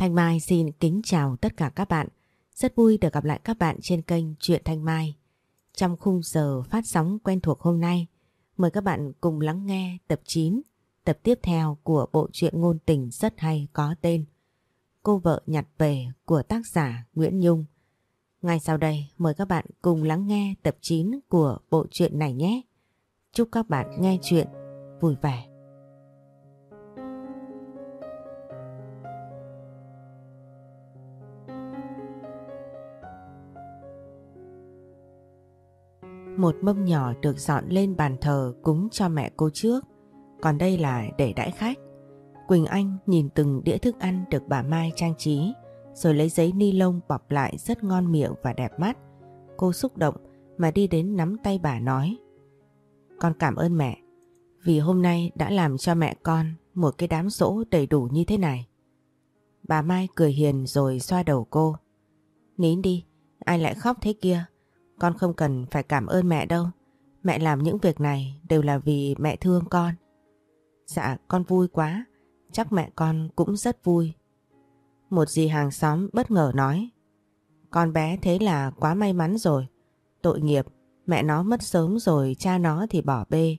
Thanh Mai xin kính chào tất cả các bạn. Rất vui được gặp lại các bạn trên kênh Truyện Thanh Mai. Trong khung giờ phát sóng quen thuộc hôm nay, mời các bạn cùng lắng nghe tập 9, tập tiếp theo của bộ truyện ngôn tình rất hay có tên Cô vợ nhặt về của tác giả Nguyễn Nhung. Ngay sau đây mời các bạn cùng lắng nghe tập 9 của bộ truyện này nhé. Chúc các bạn nghe chuyện vui vẻ. Một mâm nhỏ được dọn lên bàn thờ cúng cho mẹ cô trước, còn đây là để đãi khách. Quỳnh Anh nhìn từng đĩa thức ăn được bà Mai trang trí, rồi lấy giấy ni lông bọc lại rất ngon miệng và đẹp mắt. Cô xúc động mà đi đến nắm tay bà nói. Con cảm ơn mẹ, vì hôm nay đã làm cho mẹ con một cái đám rỗ đầy đủ như thế này. Bà Mai cười hiền rồi xoa đầu cô. Nín đi, ai lại khóc thế kia? Con không cần phải cảm ơn mẹ đâu. Mẹ làm những việc này đều là vì mẹ thương con. Dạ, con vui quá. Chắc mẹ con cũng rất vui. Một dì hàng xóm bất ngờ nói. Con bé thế là quá may mắn rồi. Tội nghiệp, mẹ nó mất sớm rồi cha nó thì bỏ bê.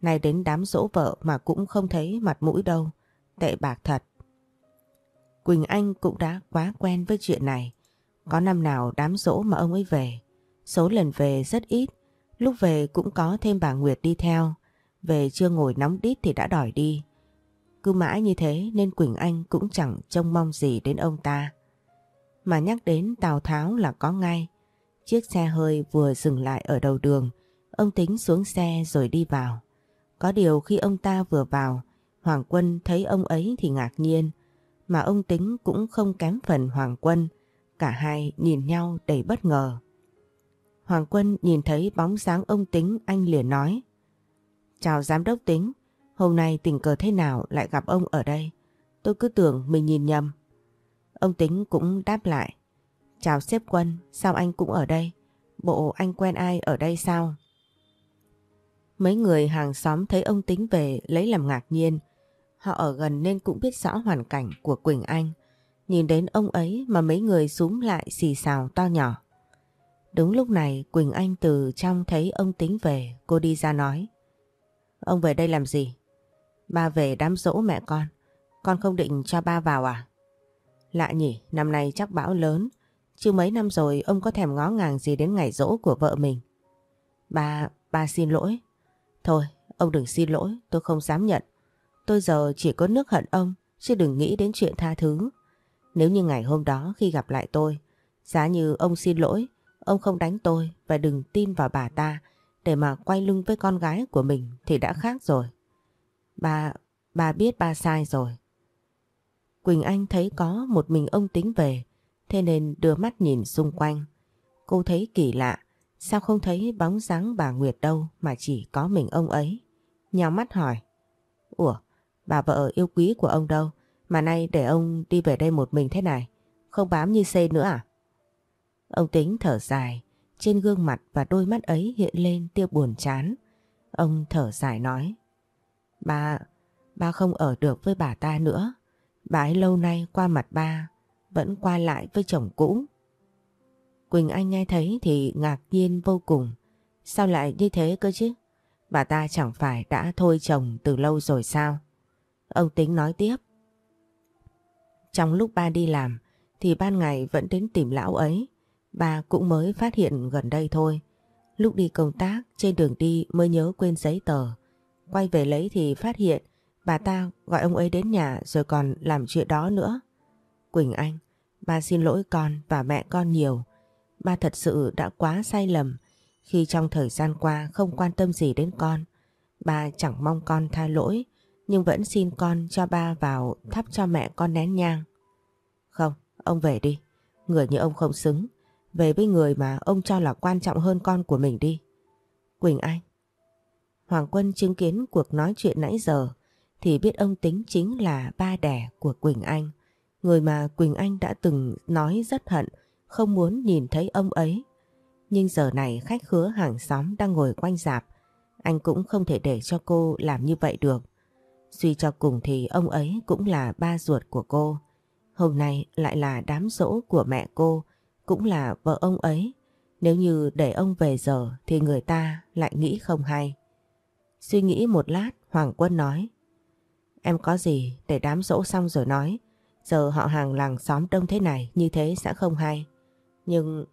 Nay đến đám dỗ vợ mà cũng không thấy mặt mũi đâu. Tệ bạc thật. Quỳnh Anh cũng đã quá quen với chuyện này. Có năm nào đám dỗ mà ông ấy về. Số lần về rất ít. Lúc về cũng có thêm bà Nguyệt đi theo. Về chưa ngồi nóng đít thì đã đòi đi. Cứ mãi như thế nên Quỳnh Anh cũng chẳng trông mong gì đến ông ta. Mà nhắc đến Tào Tháo là có ngay. Chiếc xe hơi vừa dừng lại ở đầu đường, ông tính xuống xe rồi đi vào. Có điều khi ông ta vừa vào, Hoàng Quân thấy ông ấy thì ngạc nhiên, mà ông tính cũng không kém phần Hoàng Quân, cả hai nhìn nhau đầy bất ngờ. Hoàng Quân nhìn thấy bóng dáng ông tính anh liền nói Chào giám đốc tính, hôm nay tình cờ thế nào lại gặp ông ở đây? Tôi cứ tưởng mình nhìn nhầm. Ông tính cũng đáp lại Chào sếp quân, sao anh cũng ở đây? Bộ anh quen ai ở đây sao? Mấy người hàng xóm thấy ông tính về lấy làm ngạc nhiên. Họ ở gần nên cũng biết rõ hoàn cảnh của Quỳnh Anh. Nhìn đến ông ấy mà mấy người súng lại xì xào to nhỏ. Đúng lúc này Quỳnh Anh từ trong thấy ông tính về, cô đi ra nói. Ông về đây làm gì? Ba về đám dỗ mẹ con. Con không định cho ba vào à? Lạ nhỉ, năm nay chắc bão lớn. Chứ mấy năm rồi ông có thèm ngó ngàng gì đến ngày dỗ của vợ mình. Ba, ba xin lỗi. Thôi, ông đừng xin lỗi, tôi không dám nhận. Tôi giờ chỉ có nước hận ông, chứ đừng nghĩ đến chuyện tha thứ. Nếu như ngày hôm đó khi gặp lại tôi, giá như ông xin lỗi, ông không đánh tôi và đừng tin vào bà ta để mà quay lưng với con gái của mình thì đã khác rồi. bà bà biết ba sai rồi. Quỳnh Anh thấy có một mình ông tính về, thế nên đưa mắt nhìn xung quanh. Cô thấy kỳ lạ, sao không thấy bóng dáng bà Nguyệt đâu mà chỉ có mình ông ấy. Nhào mắt hỏi, Ủa, bà vợ yêu quý của ông đâu, mà nay để ông đi về đây một mình thế này, không bám như xê nữa à? Ông tính thở dài, trên gương mặt và đôi mắt ấy hiện lên tia buồn chán. Ông thở dài nói, Ba, ba không ở được với bà ta nữa. Bà ấy lâu nay qua mặt ba vẫn qua lại với chồng cũ. Quỳnh Anh nghe thấy thì ngạc nhiên vô cùng. Sao lại như thế cơ chứ? Bà ta chẳng phải đã thôi chồng từ lâu rồi sao? Ông Tính nói tiếp. Trong lúc ba đi làm thì ban ngày vẫn đến tìm lão ấy bà cũng mới phát hiện gần đây thôi. Lúc đi công tác trên đường đi mới nhớ quên giấy tờ. Quay về lấy thì phát hiện bà ta gọi ông ấy đến nhà rồi còn làm chuyện đó nữa. Quỳnh Anh, bà xin lỗi con và mẹ con nhiều. Ba thật sự đã quá sai lầm khi trong thời gian qua không quan tâm gì đến con. Ba chẳng mong con tha lỗi nhưng vẫn xin con cho ba vào thắp cho mẹ con nén nhang. Không, ông về đi. Người như ông không xứng. Về với người mà ông cho là quan trọng hơn con của mình đi. Quỳnh Anh. Hoàng Quân chứng kiến cuộc nói chuyện nãy giờ thì biết ông tính chính là ba đẻ của Quỳnh Anh. Người mà Quỳnh Anh đã từng nói rất hận, không muốn nhìn thấy ông ấy. Nhưng giờ này khách khứa hàng xóm đang ngồi quanh dạp, anh cũng không thể để cho cô làm như vậy được. Suy cho cùng thì ông ấy cũng là ba ruột của cô. Hôm nay lại là đám rỗ của mẹ cô, cũng là vợ ông ấy. Nếu như để ông về giờ thì người ta lại nghĩ không hay. Suy nghĩ một lát, Hoàng Quân nói. Em có gì để đám dỗ xong rồi nói. Giờ họ hàng làng xóm đông thế này như thế sẽ không hay. Nhưng...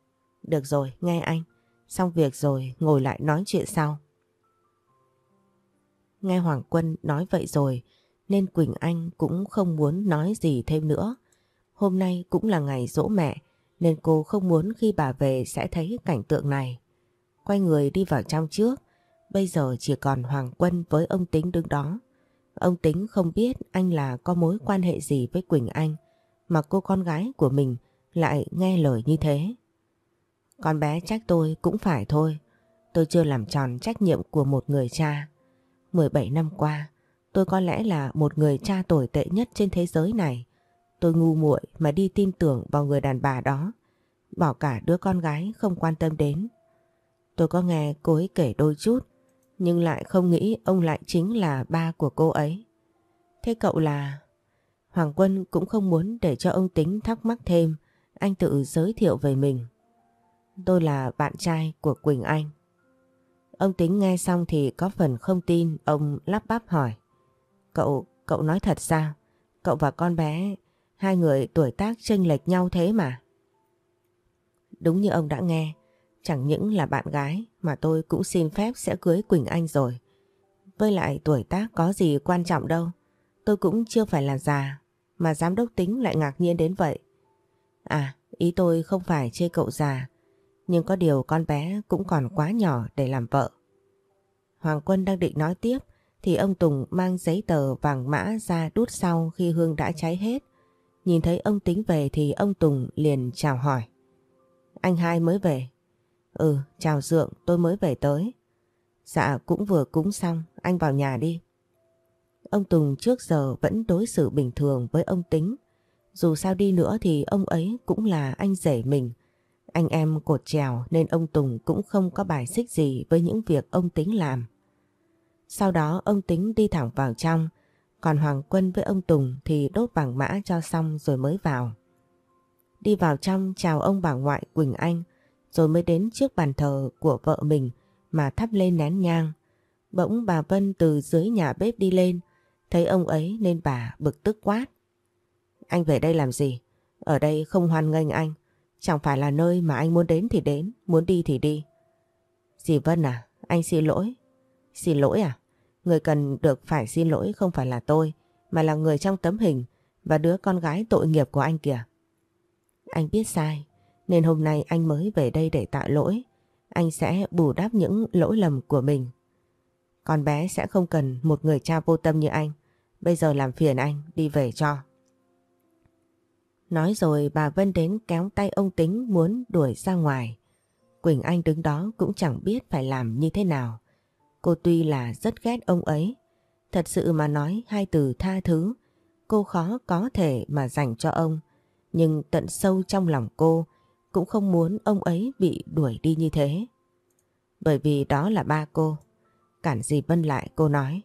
Được rồi, nghe anh. Xong việc rồi ngồi lại nói chuyện sau. Nghe Hoàng Quân nói vậy rồi nên Quỳnh Anh cũng không muốn nói gì thêm nữa. Hôm nay cũng là ngày dỗ mẹ nên cô không muốn khi bà về sẽ thấy cảnh tượng này. Quay người đi vào trong trước, bây giờ chỉ còn Hoàng Quân với ông Tính đứng đó. Ông Tính không biết anh là có mối quan hệ gì với Quỳnh Anh mà cô con gái của mình lại nghe lời như thế. Con bé trách tôi cũng phải thôi. Tôi chưa làm tròn trách nhiệm của một người cha. 17 năm qua, tôi có lẽ là một người cha tồi tệ nhất trên thế giới này. Tôi ngu muội mà đi tin tưởng vào người đàn bà đó. Bỏ cả đứa con gái không quan tâm đến. Tôi có nghe cô ấy kể đôi chút, nhưng lại không nghĩ ông lại chính là ba của cô ấy. Thế cậu là... Hoàng Quân cũng không muốn để cho ông tính thắc mắc thêm, anh tự giới thiệu về mình. Tôi là bạn trai của Quỳnh Anh. Ông tính nghe xong thì có phần không tin, ông lắp bắp hỏi. Cậu, cậu nói thật sao? Cậu và con bé, hai người tuổi tác chênh lệch nhau thế mà. Đúng như ông đã nghe, chẳng những là bạn gái mà tôi cũng xin phép sẽ cưới Quỳnh Anh rồi. Với lại tuổi tác có gì quan trọng đâu, tôi cũng chưa phải là già, mà giám đốc tính lại ngạc nhiên đến vậy. À, ý tôi không phải chê cậu già, nhưng có điều con bé cũng còn quá nhỏ để làm vợ. Hoàng Quân đang định nói tiếp thì ông Tùng mang giấy tờ vàng mã ra đút sau khi hương đã cháy hết. Nhìn thấy ông tính về thì ông Tùng liền chào hỏi. Anh hai mới về. Ừ, chào Dượng, tôi mới về tới. Dạ, cũng vừa cúng xong, anh vào nhà đi. Ông Tùng trước giờ vẫn đối xử bình thường với ông Tính. Dù sao đi nữa thì ông ấy cũng là anh rể mình. Anh em cột trèo nên ông Tùng cũng không có bài xích gì với những việc ông Tính làm. Sau đó ông Tính đi thẳng vào trong, còn Hoàng Quân với ông Tùng thì đốt vàng mã cho xong rồi mới vào. Đi vào trong chào ông bà ngoại Quỳnh Anh rồi mới đến trước bàn thờ của vợ mình mà thắp lên nén nhang. Bỗng bà Vân từ dưới nhà bếp đi lên, thấy ông ấy nên bà bực tức quát. Anh về đây làm gì? Ở đây không hoan nghênh anh. Chẳng phải là nơi mà anh muốn đến thì đến, muốn đi thì đi. Dì Vân à, anh xin lỗi. Xin lỗi à? Người cần được phải xin lỗi không phải là tôi, mà là người trong tấm hình và đứa con gái tội nghiệp của anh kìa. Anh biết sai, nên hôm nay anh mới về đây để tạ lỗi. Anh sẽ bù đắp những lỗi lầm của mình. Con bé sẽ không cần một người cha vô tâm như anh. Bây giờ làm phiền anh, đi về cho. Nói rồi bà Vân đến kéo tay ông Tính muốn đuổi ra ngoài. Quỳnh Anh đứng đó cũng chẳng biết phải làm như thế nào. Cô tuy là rất ghét ông ấy. Thật sự mà nói hai từ tha thứ, cô khó có thể mà dành cho ông. Nhưng tận sâu trong lòng cô cũng không muốn ông ấy bị đuổi đi như thế. Bởi vì đó là ba cô. Cản gì Vân lại cô nói.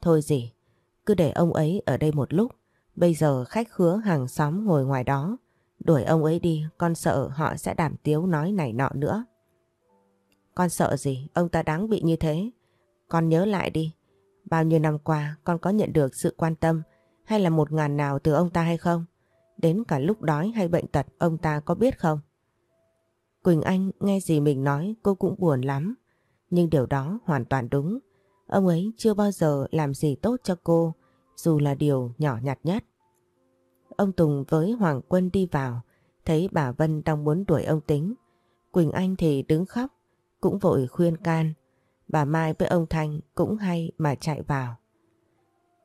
Thôi gì, cứ để ông ấy ở đây một lúc. Bây giờ khách khứa hàng xóm ngồi ngoài đó. Đuổi ông ấy đi, con sợ họ sẽ đảm tiếu nói này nọ nữa. Con sợ gì, ông ta đáng bị như thế. Con nhớ lại đi, bao nhiêu năm qua con có nhận được sự quan tâm hay là một ngàn nào từ ông ta hay không? Đến cả lúc đói hay bệnh tật ông ta có biết không? Quỳnh Anh nghe gì mình nói cô cũng buồn lắm. Nhưng điều đó hoàn toàn đúng. Ông ấy chưa bao giờ làm gì tốt cho cô dù là điều nhỏ nhặt nhất. Ông Tùng với Hoàng Quân đi vào thấy bà Vân đang muốn đuổi ông Tính. Quỳnh Anh thì đứng khóc cũng vội khuyên can. Bà Mai với ông Thanh cũng hay mà chạy vào.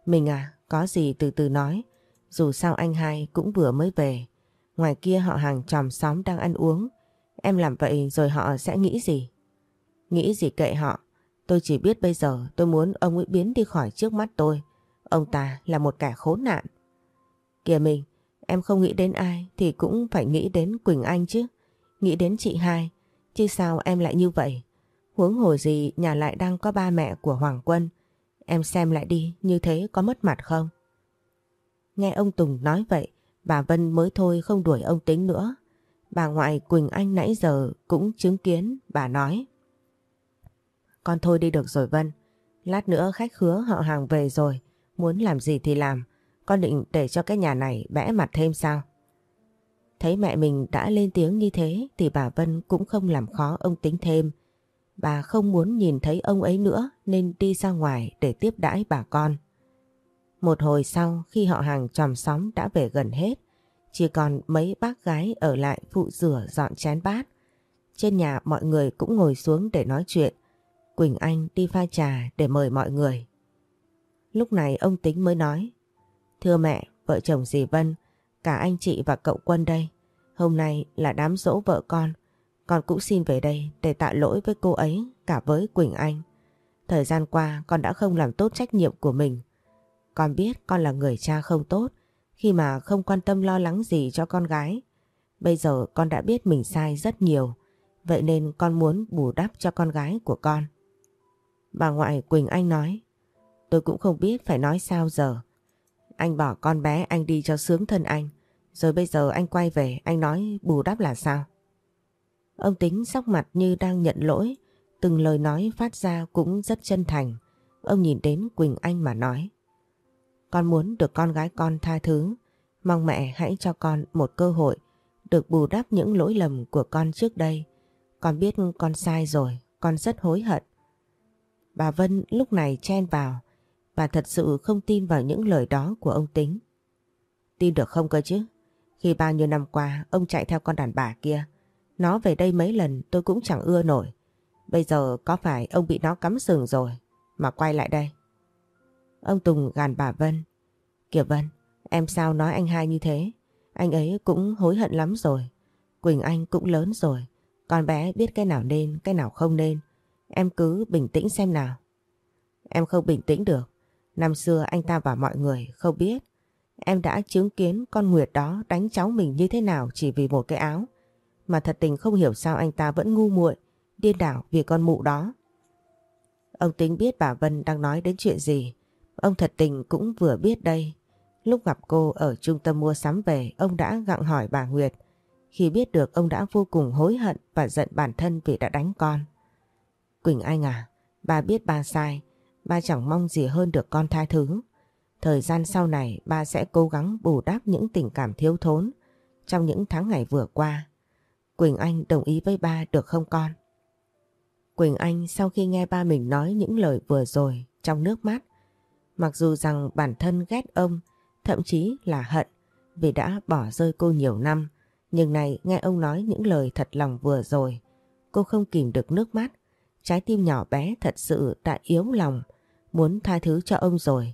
Mình à, có gì từ từ nói. Dù sao anh hai cũng vừa mới về. Ngoài kia họ hàng tròm xóm đang ăn uống. Em làm vậy rồi họ sẽ nghĩ gì? Nghĩ gì kệ họ. Tôi chỉ biết bây giờ tôi muốn ông ấy biến đi khỏi trước mắt tôi. Ông ta là một kẻ khốn nạn. Kìa mình, em không nghĩ đến ai thì cũng phải nghĩ đến Quỳnh Anh chứ. Nghĩ đến chị hai. Chứ sao em lại như vậy? Huống hồ gì nhà lại đang có ba mẹ của Hoàng Quân. Em xem lại đi, như thế có mất mặt không? Nghe ông Tùng nói vậy Bà Vân mới thôi không đuổi ông Tính nữa. Bà ngoại Quỳnh Anh nãy giờ cũng chứng kiến, bà nói. Con thôi đi được rồi Vân. Lát nữa khách khứa họ hàng về rồi. Muốn làm gì thì làm. Con định để cho cái nhà này bẽ mặt thêm sao? Thấy mẹ mình đã lên tiếng như thế thì bà Vân cũng không làm khó ông tính thêm. Bà không muốn nhìn thấy ông ấy nữa nên đi ra ngoài để tiếp đãi bà con. Một hồi sau khi họ hàng tròm xóm đã về gần hết, chỉ còn mấy bác gái ở lại phụ rửa dọn chén bát. Trên nhà mọi người cũng ngồi xuống để nói chuyện. Quỳnh Anh đi pha trà để mời mọi người. Lúc này ông Tính mới nói Thưa mẹ, vợ chồng dì Vân, cả anh chị và cậu Quân đây. Hôm nay là đám dỗ vợ con. Con cũng xin về đây để tạ lỗi với cô ấy, cả với Quỳnh Anh. Thời gian qua, con đã không làm tốt trách nhiệm của mình. Con biết con là người cha không tốt, khi mà không quan tâm lo lắng gì cho con gái. Bây giờ con đã biết mình sai rất nhiều. Vậy nên con muốn bù đắp cho con gái của con. Bà ngoại Quỳnh Anh nói, Tôi cũng không biết phải nói sao giờ. Anh bỏ con bé anh đi cho sướng thân anh. Rồi bây giờ anh quay về anh nói bù đắp là sao? Ông tính sóc mặt như đang nhận lỗi. Từng lời nói phát ra cũng rất chân thành. Ông nhìn đến Quỳnh Anh mà nói. Con muốn được con gái con tha thứ. Mong mẹ hãy cho con một cơ hội được bù đắp những lỗi lầm của con trước đây. Con biết con sai rồi, con rất hối hận. Bà Vân lúc này chen vào. Bà thật sự không tin vào những lời đó của ông Tính. Tin được không cơ chứ? Khi bao nhiêu năm qua ông chạy theo con đàn bà kia. Nó về đây mấy lần tôi cũng chẳng ưa nổi. Bây giờ có phải ông bị nó cắm sừng rồi mà quay lại đây? Ông Tùng gàn bà Vân. Kìa Vân, em sao nói anh hai như thế? Anh ấy cũng hối hận lắm rồi. Quỳnh Anh cũng lớn rồi. Con bé biết cái nào nên, cái nào không nên. Em cứ bình tĩnh xem nào. Em không bình tĩnh được. Năm xưa anh ta và mọi người không biết. Em đã chứng kiến con Nguyệt đó đánh cháu mình như thế nào chỉ vì một cái áo. Mà thật tình không hiểu sao anh ta vẫn ngu muội, điên đảo vì con mụ đó. Ông tính biết bà Vân đang nói đến chuyện gì. Ông thật tình cũng vừa biết đây. Lúc gặp cô ở trung tâm mua sắm về, ông đã gặng hỏi bà Nguyệt. Khi biết được ông đã vô cùng hối hận và giận bản thân vì đã đánh con. Quỳnh Anh à, bà biết bà sai, bà chẳng mong gì hơn được con tha thứ. Thời gian sau này ba sẽ cố gắng bù đắp những tình cảm thiếu thốn trong những tháng ngày vừa qua. Quỳnh Anh đồng ý với ba được không con? Quỳnh Anh sau khi nghe ba mình nói những lời vừa rồi trong nước mắt, mặc dù rằng bản thân ghét ông, thậm chí là hận vì đã bỏ rơi cô nhiều năm, nhưng này nghe ông nói những lời thật lòng vừa rồi, cô không kìm được nước mắt. Trái tim nhỏ bé thật sự đã yếu lòng, muốn tha thứ cho ông rồi.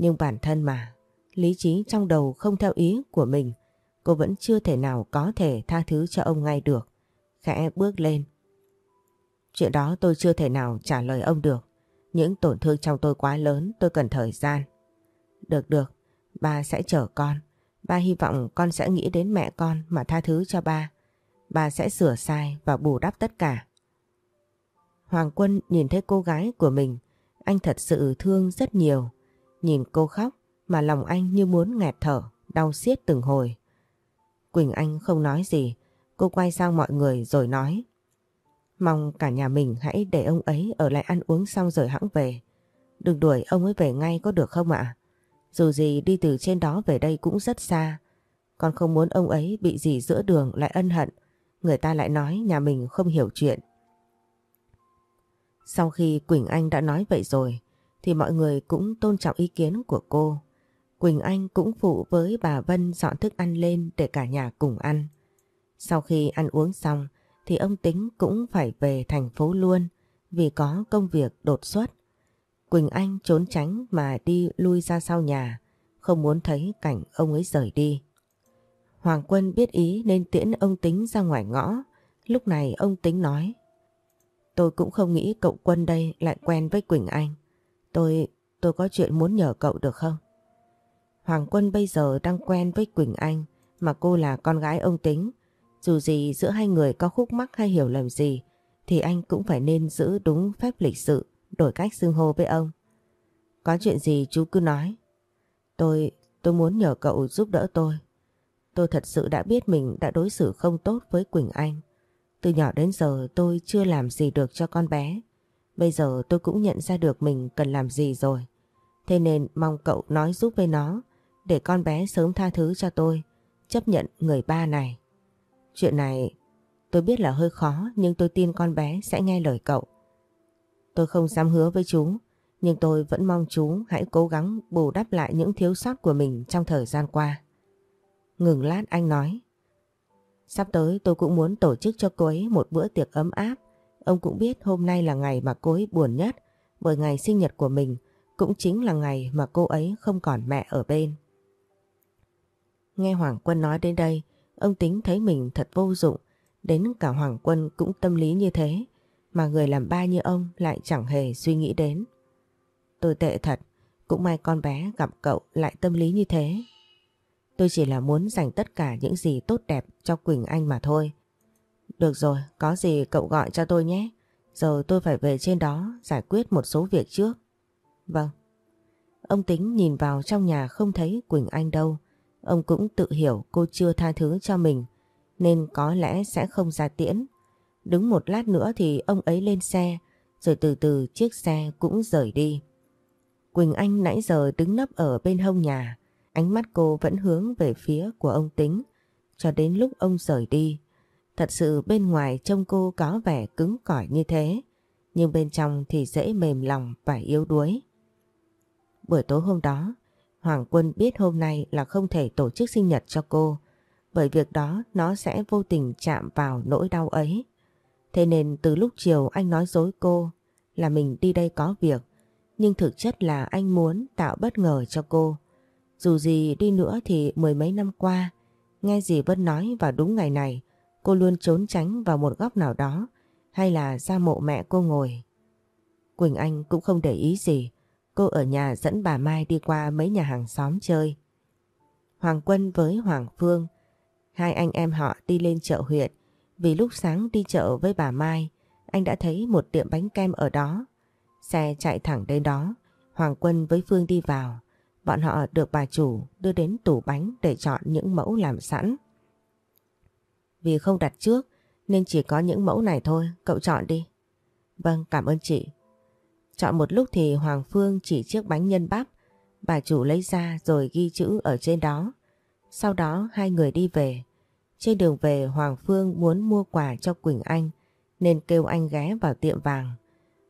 Nhưng bản thân mà, lý trí trong đầu không theo ý của mình, cô vẫn chưa thể nào có thể tha thứ cho ông ngay được. Khẽ bước lên. Chuyện đó tôi chưa thể nào trả lời ông được. Những tổn thương trong tôi quá lớn, tôi cần thời gian. Được được, ba sẽ chở con. Ba hy vọng con sẽ nghĩ đến mẹ con mà tha thứ cho ba. Ba sẽ sửa sai và bù đắp tất cả. Hoàng Quân nhìn thấy cô gái của mình, anh thật sự thương rất nhiều. Nhìn cô khóc mà lòng anh như muốn nghẹt thở, đau xiết từng hồi. Quỳnh Anh không nói gì, cô quay sang mọi người rồi nói. Mong cả nhà mình hãy để ông ấy ở lại ăn uống xong rồi hãng về. Đừng đuổi ông ấy về ngay có được không ạ? Dù gì đi từ trên đó về đây cũng rất xa. Con không muốn ông ấy bị gì giữa đường lại ân hận. Người ta lại nói nhà mình không hiểu chuyện. Sau khi Quỳnh Anh đã nói vậy rồi, thì mọi người cũng tôn trọng ý kiến của cô. Quỳnh Anh cũng phụ với bà Vân dọn thức ăn lên để cả nhà cùng ăn. Sau khi ăn uống xong thì ông Tính cũng phải về thành phố luôn vì có công việc đột xuất. Quỳnh Anh trốn tránh mà đi lui ra sau nhà, không muốn thấy cảnh ông ấy rời đi. Hoàng Quân biết ý nên tiễn ông Tính ra ngoài ngõ. Lúc này ông Tính nói Tôi cũng không nghĩ cậu Quân đây lại quen với Quỳnh Anh. Tôi, tôi có chuyện muốn nhờ cậu được không? Hoàng Quân bây giờ đang quen với Quỳnh Anh mà cô là con gái ông Tính. Dù gì giữa hai người có khúc mắc hay hiểu lầm gì thì anh cũng phải nên giữ đúng phép lịch sự, đổi cách xưng hô với ông. Có chuyện gì chú cứ nói. Tôi, tôi muốn nhờ cậu giúp đỡ tôi. tôi thật sự đã biết mình đã đối xử không tốt với Quỳnh Anh. Từ nhỏ đến giờ tôi chưa làm gì được cho con bé. Bây giờ tôi cũng nhận ra được mình cần làm gì rồi. Thế nên mong cậu nói giúp với nó để con bé sớm tha thứ cho tôi, chấp nhận người ba này. Chuyện này tôi biết là hơi khó nhưng tôi tin con bé sẽ nghe lời cậu. Tôi không dám hứa với chú, nhưng tôi vẫn mong chú hãy cố gắng bù đắp lại những thiếu sót của mình trong thời gian qua. Ngừng lát anh nói. Sắp tới tôi cũng muốn tổ chức cho cô ấy một bữa tiệc ấm áp. Ông cũng biết hôm nay là ngày mà cô ấy buồn nhất bởi ngày sinh nhật của mình cũng chính là ngày mà cô ấy không còn mẹ ở bên. Nghe Hoàng Quân nói đến đây, ông tính thấy mình thật vô dụng, đến cả Hoàng Quân cũng tâm lý như thế, mà người làm ba như ông lại chẳng hề suy nghĩ đến. Tôi tệ thật, cũng may con bé gặp cậu lại tâm lý như thế. Tôi chỉ là muốn dành tất cả những gì tốt đẹp cho Quỳnh Anh mà thôi. Được rồi, có gì cậu gọi cho tôi nhé. Giờ tôi phải về trên đó giải quyết một số việc trước. Vâng. Ông Tính nhìn vào trong nhà không thấy Quỳnh Anh đâu. Ông cũng tự hiểu cô chưa tha thứ cho mình nên có lẽ sẽ không ra tiễn. Đứng một lát nữa thì ông ấy lên xe rồi từ từ chiếc xe cũng rời đi. Quỳnh Anh nãy giờ đứng nấp ở bên hông nhà ánh mắt cô vẫn hướng về phía của ông Tính cho đến lúc ông rời đi. Thật sự bên ngoài trông cô có vẻ cứng cỏi như thế nhưng bên trong thì dễ mềm lòng và yếu đuối. Buổi tối hôm đó, Hoàng Quân biết hôm nay là không thể tổ chức sinh nhật cho cô, bởi việc đó nó sẽ vô tình chạm vào nỗi đau ấy. Thế nên từ lúc chiều anh nói dối cô là mình đi đây có việc, nhưng thực chất là anh muốn tạo bất ngờ cho cô. Dù gì đi nữa thì mười mấy năm qua, nghe gì Vân nói vào đúng ngày này, cô luôn trốn tránh vào một góc nào đó hay là ra mộ mẹ cô ngồi. Quỳnh Anh cũng không để ý gì, cô ở nhà dẫn bà Mai đi qua mấy nhà hàng xóm chơi. Hoàng Quân với Hoàng Phương, hai anh em họ đi lên chợ huyện, vì lúc sáng đi chợ với bà Mai, anh đã thấy một tiệm bánh kem ở đó. Xe chạy thẳng đến đó, Hoàng Quân với Phương đi vào. Bọn họ được bà chủ đưa đến tủ bánh để chọn những mẫu làm sẵn. Vì không đặt trước nên chỉ có những mẫu này thôi, cậu chọn đi. Vâng, cảm ơn chị. Chọn một lúc thì Hoàng Phương chỉ chiếc bánh nhân bắp, bà chủ lấy ra rồi ghi chữ ở trên đó. Sau đó hai người đi về. Trên đường về Hoàng Phương muốn mua quà cho Quỳnh Anh nên kêu anh ghé vào tiệm vàng.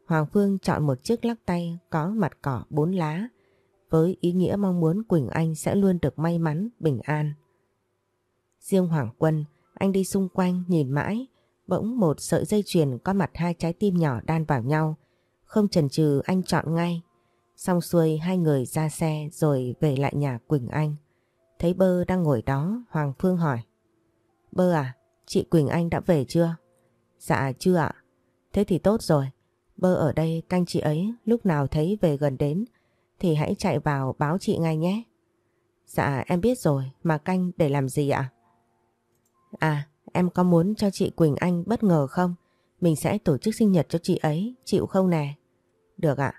Hoàng Phương chọn một chiếc lắc tay có mặt cỏ bốn lá với ý nghĩa mong muốn Quỳnh Anh sẽ luôn được may mắn, bình an. Riêng Hoàng Quân, anh đi xung quanh nhìn mãi, bỗng một sợi dây chuyền có mặt hai trái tim nhỏ đan vào nhau. Không chần chừ anh chọn ngay. Xong xuôi hai người ra xe rồi về lại nhà Quỳnh Anh. Thấy Bơ đang ngồi đó, Hoàng Phương hỏi. Bơ à, chị Quỳnh Anh đã về chưa? Dạ chưa ạ. Thế thì tốt rồi. Bơ ở đây canh chị ấy lúc nào thấy về gần đến thì hãy chạy vào báo chị ngay nhé. Dạ em biết rồi, mà canh để làm gì ạ? À, em có muốn cho chị Quỳnh Anh bất ngờ không? Mình sẽ tổ chức sinh nhật cho chị ấy, chịu không nè? Được ạ.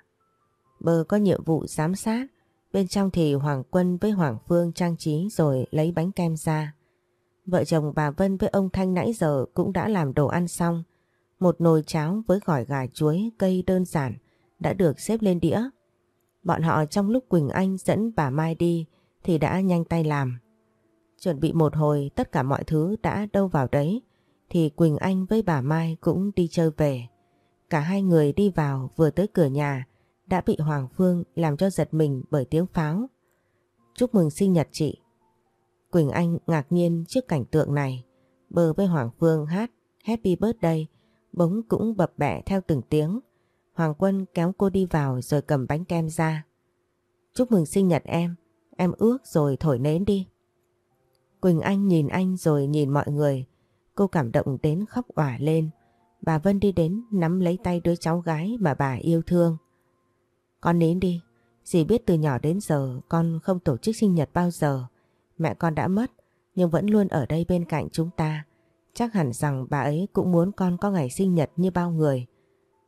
Bơ có nhiệm vụ giám sát, bên trong thì Hoàng Quân với Hoàng Phương trang trí rồi lấy bánh kem ra. Vợ chồng bà Vân với ông Thanh nãy giờ cũng đã làm đồ ăn xong. Một nồi cháo với gỏi gà chuối, cây đơn giản đã được xếp lên đĩa. Bọn họ trong lúc Quỳnh Anh dẫn bà Mai đi thì đã nhanh tay làm. Chuẩn bị một hồi tất cả mọi thứ đã đâu vào đấy thì Quỳnh Anh với bà Mai cũng đi chơi về. Cả hai người đi vào vừa tới cửa nhà đã bị Hoàng Phương làm cho giật mình bởi tiếng pháo. Chúc mừng sinh nhật chị. Quỳnh Anh ngạc nhiên trước cảnh tượng này. Bờ với Hoàng Phương hát Happy Birthday bóng cũng bập bẹ theo từng tiếng. Hoàng Quân kéo cô đi vào rồi cầm bánh kem ra. Chúc mừng sinh nhật em, em ước rồi thổi nến đi. Quỳnh Anh nhìn anh rồi nhìn mọi người, cô cảm động đến khóc òa lên. Bà Vân đi đến nắm lấy tay đứa cháu gái mà bà yêu thương. Con nín đi, dì biết từ nhỏ đến giờ con không tổ chức sinh nhật bao giờ. Mẹ con đã mất nhưng vẫn luôn ở đây bên cạnh chúng ta. Chắc hẳn rằng bà ấy cũng muốn con có ngày sinh nhật như bao người.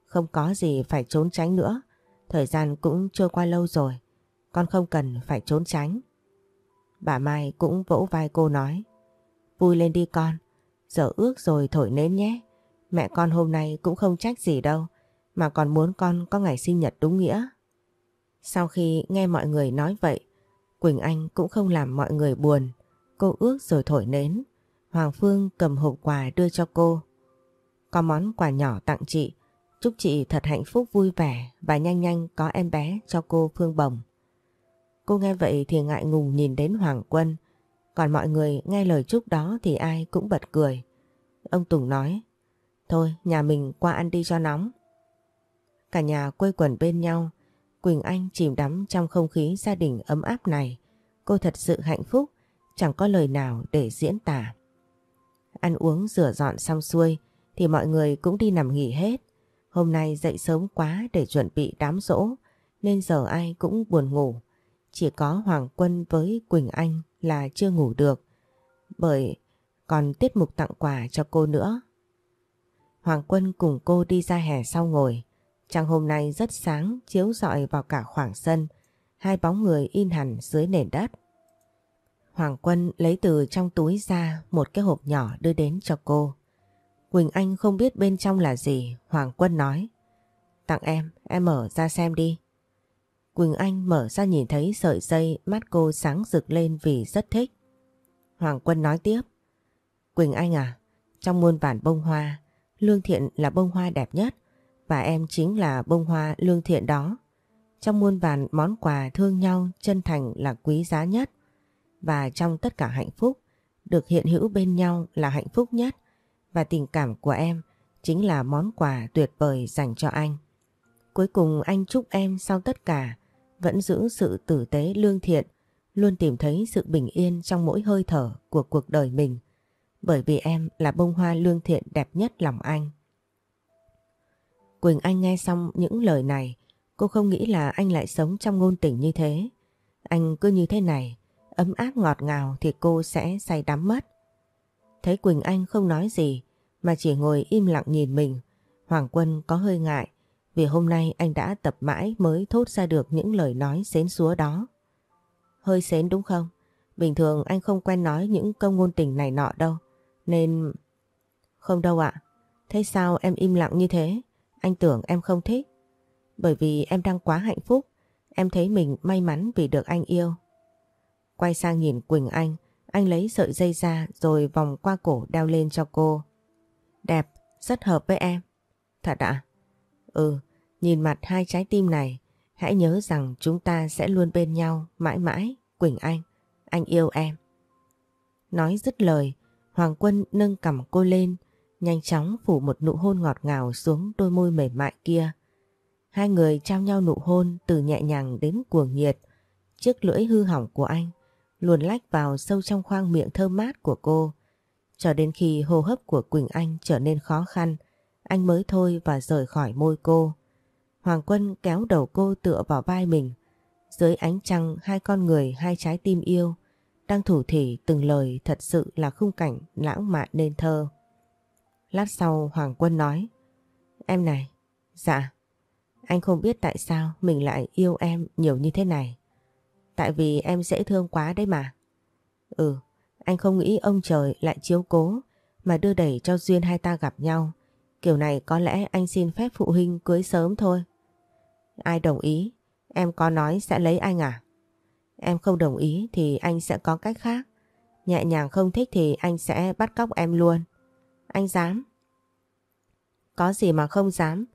Không có gì phải trốn tránh nữa. Thời gian cũng trôi qua lâu rồi. Con không cần phải trốn tránh. Bà Mai cũng vỗ vai cô nói. Vui lên đi con, giờ ước rồi thổi nến nhé. Mẹ con hôm nay cũng không trách gì đâu, mà còn muốn con có ngày sinh nhật đúng nghĩa. Sau khi nghe mọi người nói vậy, Quỳnh Anh cũng không làm mọi người buồn. Cô ước rồi thổi nến. Hoàng Phương cầm hộp quà đưa cho cô. Có món quà nhỏ tặng chị. Chúc chị thật hạnh phúc vui vẻ và nhanh nhanh có em bé cho cô Phương Bồng. Cô nghe vậy thì ngại ngùng nhìn đến Hoàng Quân. Còn mọi người nghe lời chúc đó thì ai cũng bật cười. Ông Tùng nói, thôi nhà mình qua ăn đi cho nóng. Cả nhà quây quần bên nhau, Quỳnh Anh chìm đắm trong không khí gia đình ấm áp này. Cô thật sự hạnh phúc, chẳng có lời nào để diễn tả. Ăn uống rửa dọn xong xuôi thì mọi người cũng đi nằm nghỉ hết. Hôm nay dậy sớm quá để chuẩn bị đám rỗ nên giờ ai cũng buồn ngủ. Chỉ có Hoàng Quân với Quỳnh Anh là chưa ngủ được bởi còn tiết mục tặng quà cho cô nữa. Hoàng Quân cùng cô đi ra hè sau ngồi. Trăng hôm nay rất sáng chiếu rọi vào cả khoảng sân. Hai bóng người in hẳn dưới nền đất. Hoàng Quân lấy từ trong túi ra một cái hộp nhỏ đưa đến cho cô. Quỳnh Anh không biết bên trong là gì, Hoàng Quân nói. Tặng em, em mở ra xem đi. Quỳnh Anh mở ra nhìn thấy sợi dây mắt cô sáng rực lên vì rất thích. Hoàng Quân nói tiếp. Quỳnh Anh à, trong muôn vàn bông hoa, Lương Thiện là bông hoa đẹp nhất và em chính là bông hoa Lương Thiện đó. Trong muôn vàn món quà thương nhau chân thành là quý giá nhất và trong tất cả hạnh phúc được hiện hữu bên nhau là hạnh phúc nhất và tình cảm của em chính là món quà tuyệt vời dành cho anh. Cuối cùng anh chúc em sau tất cả vẫn giữ sự tử tế lương thiện, luôn tìm thấy sự bình yên trong mỗi hơi thở của cuộc đời mình. Bởi vì em là bông hoa lương thiện đẹp nhất lòng anh. Quỳnh Anh nghe xong những lời này, cô không nghĩ là anh lại sống trong ngôn tình như thế. Anh cứ như thế này, ấm áp ngọt ngào thì cô sẽ say đắm mất. Thấy Quỳnh Anh không nói gì mà chỉ ngồi im lặng nhìn mình, Hoàng Quân có hơi ngại vì hôm nay anh đã tập mãi mới thốt ra được những lời nói xến xúa đó. Hơi xến đúng không? Bình thường anh không quen nói những câu ngôn tình này nọ đâu. Nên... Không đâu ạ. Thế sao em im lặng như thế? Anh tưởng em không thích. Bởi vì em đang quá hạnh phúc. Em thấy mình may mắn vì được anh yêu. Quay sang nhìn Quỳnh Anh, anh lấy sợi dây ra rồi vòng qua cổ đeo lên cho cô. Đẹp, rất hợp với em. Thật ạ? Ừ, nhìn mặt hai trái tim này, hãy nhớ rằng chúng ta sẽ luôn bên nhau mãi mãi, Quỳnh Anh. Anh yêu em. Nói dứt lời, Hoàng Quân nâng cầm cô lên, nhanh chóng phủ một nụ hôn ngọt ngào xuống đôi môi mềm mại kia. Hai người trao nhau nụ hôn từ nhẹ nhàng đến cuồng nhiệt. Chiếc lưỡi hư hỏng của anh luồn lách vào sâu trong khoang miệng thơm mát của cô. Cho đến khi hô hấp của Quỳnh Anh trở nên khó khăn, anh mới thôi và rời khỏi môi cô. Hoàng Quân kéo đầu cô tựa vào vai mình. Dưới ánh trăng hai con người hai trái tim yêu đang thủ thỉ từng lời thật sự là khung cảnh lãng mạn nên thơ. Lát sau Hoàng Quân nói Em này, dạ, anh không biết tại sao mình lại yêu em nhiều như thế này. Tại vì em dễ thương quá đấy mà. Ừ, anh không nghĩ ông trời lại chiếu cố mà đưa đẩy cho duyên hai ta gặp nhau. Kiểu này có lẽ anh xin phép phụ huynh cưới sớm thôi. Ai đồng ý? Em có nói sẽ lấy anh à? Em không đồng ý thì anh sẽ có cách khác. Nhẹ nhàng không thích thì anh sẽ bắt cóc em luôn. Anh dám? Có gì mà không dám.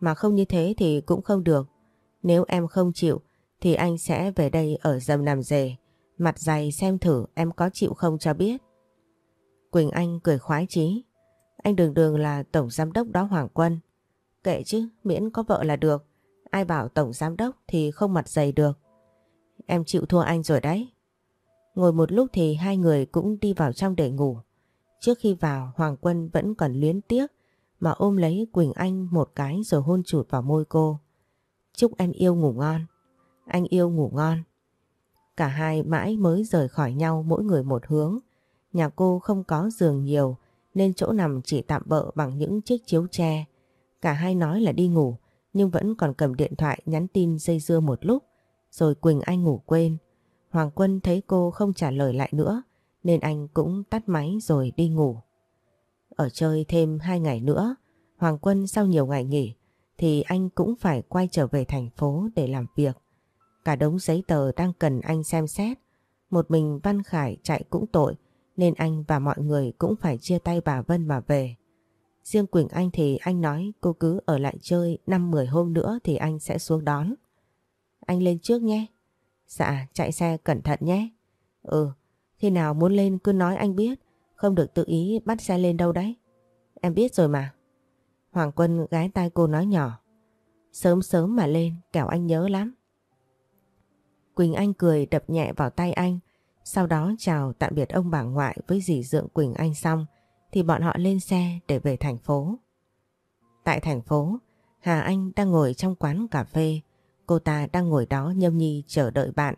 Mà không như thế thì cũng không được. Nếu em không chịu, thì anh sẽ về đây ở dầm nằm rề. Mặt dày xem thử em có chịu không cho biết. Quỳnh Anh cười khoái chí. Anh đường đường là tổng giám đốc đó Hoàng Quân. Kệ chứ, miễn có vợ là được. Ai bảo tổng giám đốc thì không mặt dày được. Em chịu thua anh rồi đấy. Ngồi một lúc thì hai người cũng đi vào trong để ngủ. Trước khi vào Hoàng Quân vẫn còn luyến tiếc mà ôm lấy Quỳnh Anh một cái rồi hôn chụt vào môi cô. Chúc em yêu ngủ ngon. Anh yêu ngủ ngon. Cả hai mãi mới rời khỏi nhau mỗi người một hướng. Nhà cô không có giường nhiều nên chỗ nằm chỉ tạm bỡ bằng những chiếc chiếu tre. Cả hai nói là đi ngủ nhưng vẫn còn cầm điện thoại nhắn tin dây dưa một lúc rồi Quỳnh Anh ngủ quên. Hoàng Quân thấy cô không trả lời lại nữa nên anh cũng tắt máy rồi đi ngủ. Ở chơi thêm hai ngày nữa, Hoàng Quân sau nhiều ngày nghỉ thì anh cũng phải quay trở về thành phố để làm việc. Cả đống giấy tờ đang cần anh xem xét. Một mình Văn Khải chạy cũng tội nên anh và mọi người cũng phải chia tay bà Vân mà về. Riêng Quỳnh Anh thì anh nói cô cứ ở lại chơi 5-10 hôm nữa thì anh sẽ xuống đón. Anh lên trước nhé. Dạ, chạy xe cẩn thận nhé. Ừ, khi nào muốn lên cứ nói anh biết, không được tự ý bắt xe lên đâu đấy. Em biết rồi mà. Hoàng Quân gái tai cô nói nhỏ. Sớm sớm mà lên, kẻo anh nhớ lắm. Quỳnh Anh cười đập nhẹ vào tay anh, sau đó chào tạm biệt ông bà ngoại với dì Dượng Quỳnh Anh xong, thì bọn họ lên xe để về thành phố. Tại thành phố, Hà Anh đang ngồi trong quán cà phê, cô ta đang ngồi đó nhâm nhi chờ đợi bạn.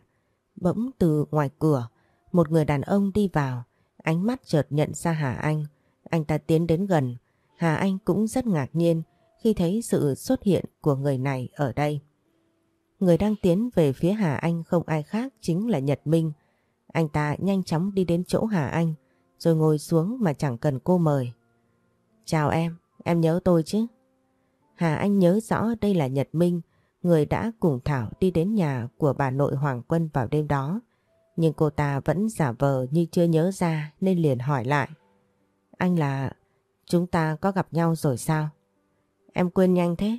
Bỗng từ ngoài cửa, một người đàn ông đi vào, ánh mắt chợt nhận ra Hà Anh. Anh ta tiến đến gần, Hà Anh cũng rất ngạc nhiên khi thấy sự xuất hiện của người này ở đây. Người đang tiến về phía Hà Anh không ai khác chính là Nhật Minh. Anh ta nhanh chóng đi đến chỗ Hà Anh rồi ngồi xuống mà chẳng cần cô mời. Chào em, em nhớ tôi chứ? Hà Anh nhớ rõ đây là Nhật Minh, người đã cùng Thảo đi đến nhà của bà nội Hoàng Quân vào đêm đó. Nhưng cô ta vẫn giả vờ như chưa nhớ ra nên liền hỏi lại. Anh là... Chúng ta có gặp nhau rồi sao? Em quên nhanh thế.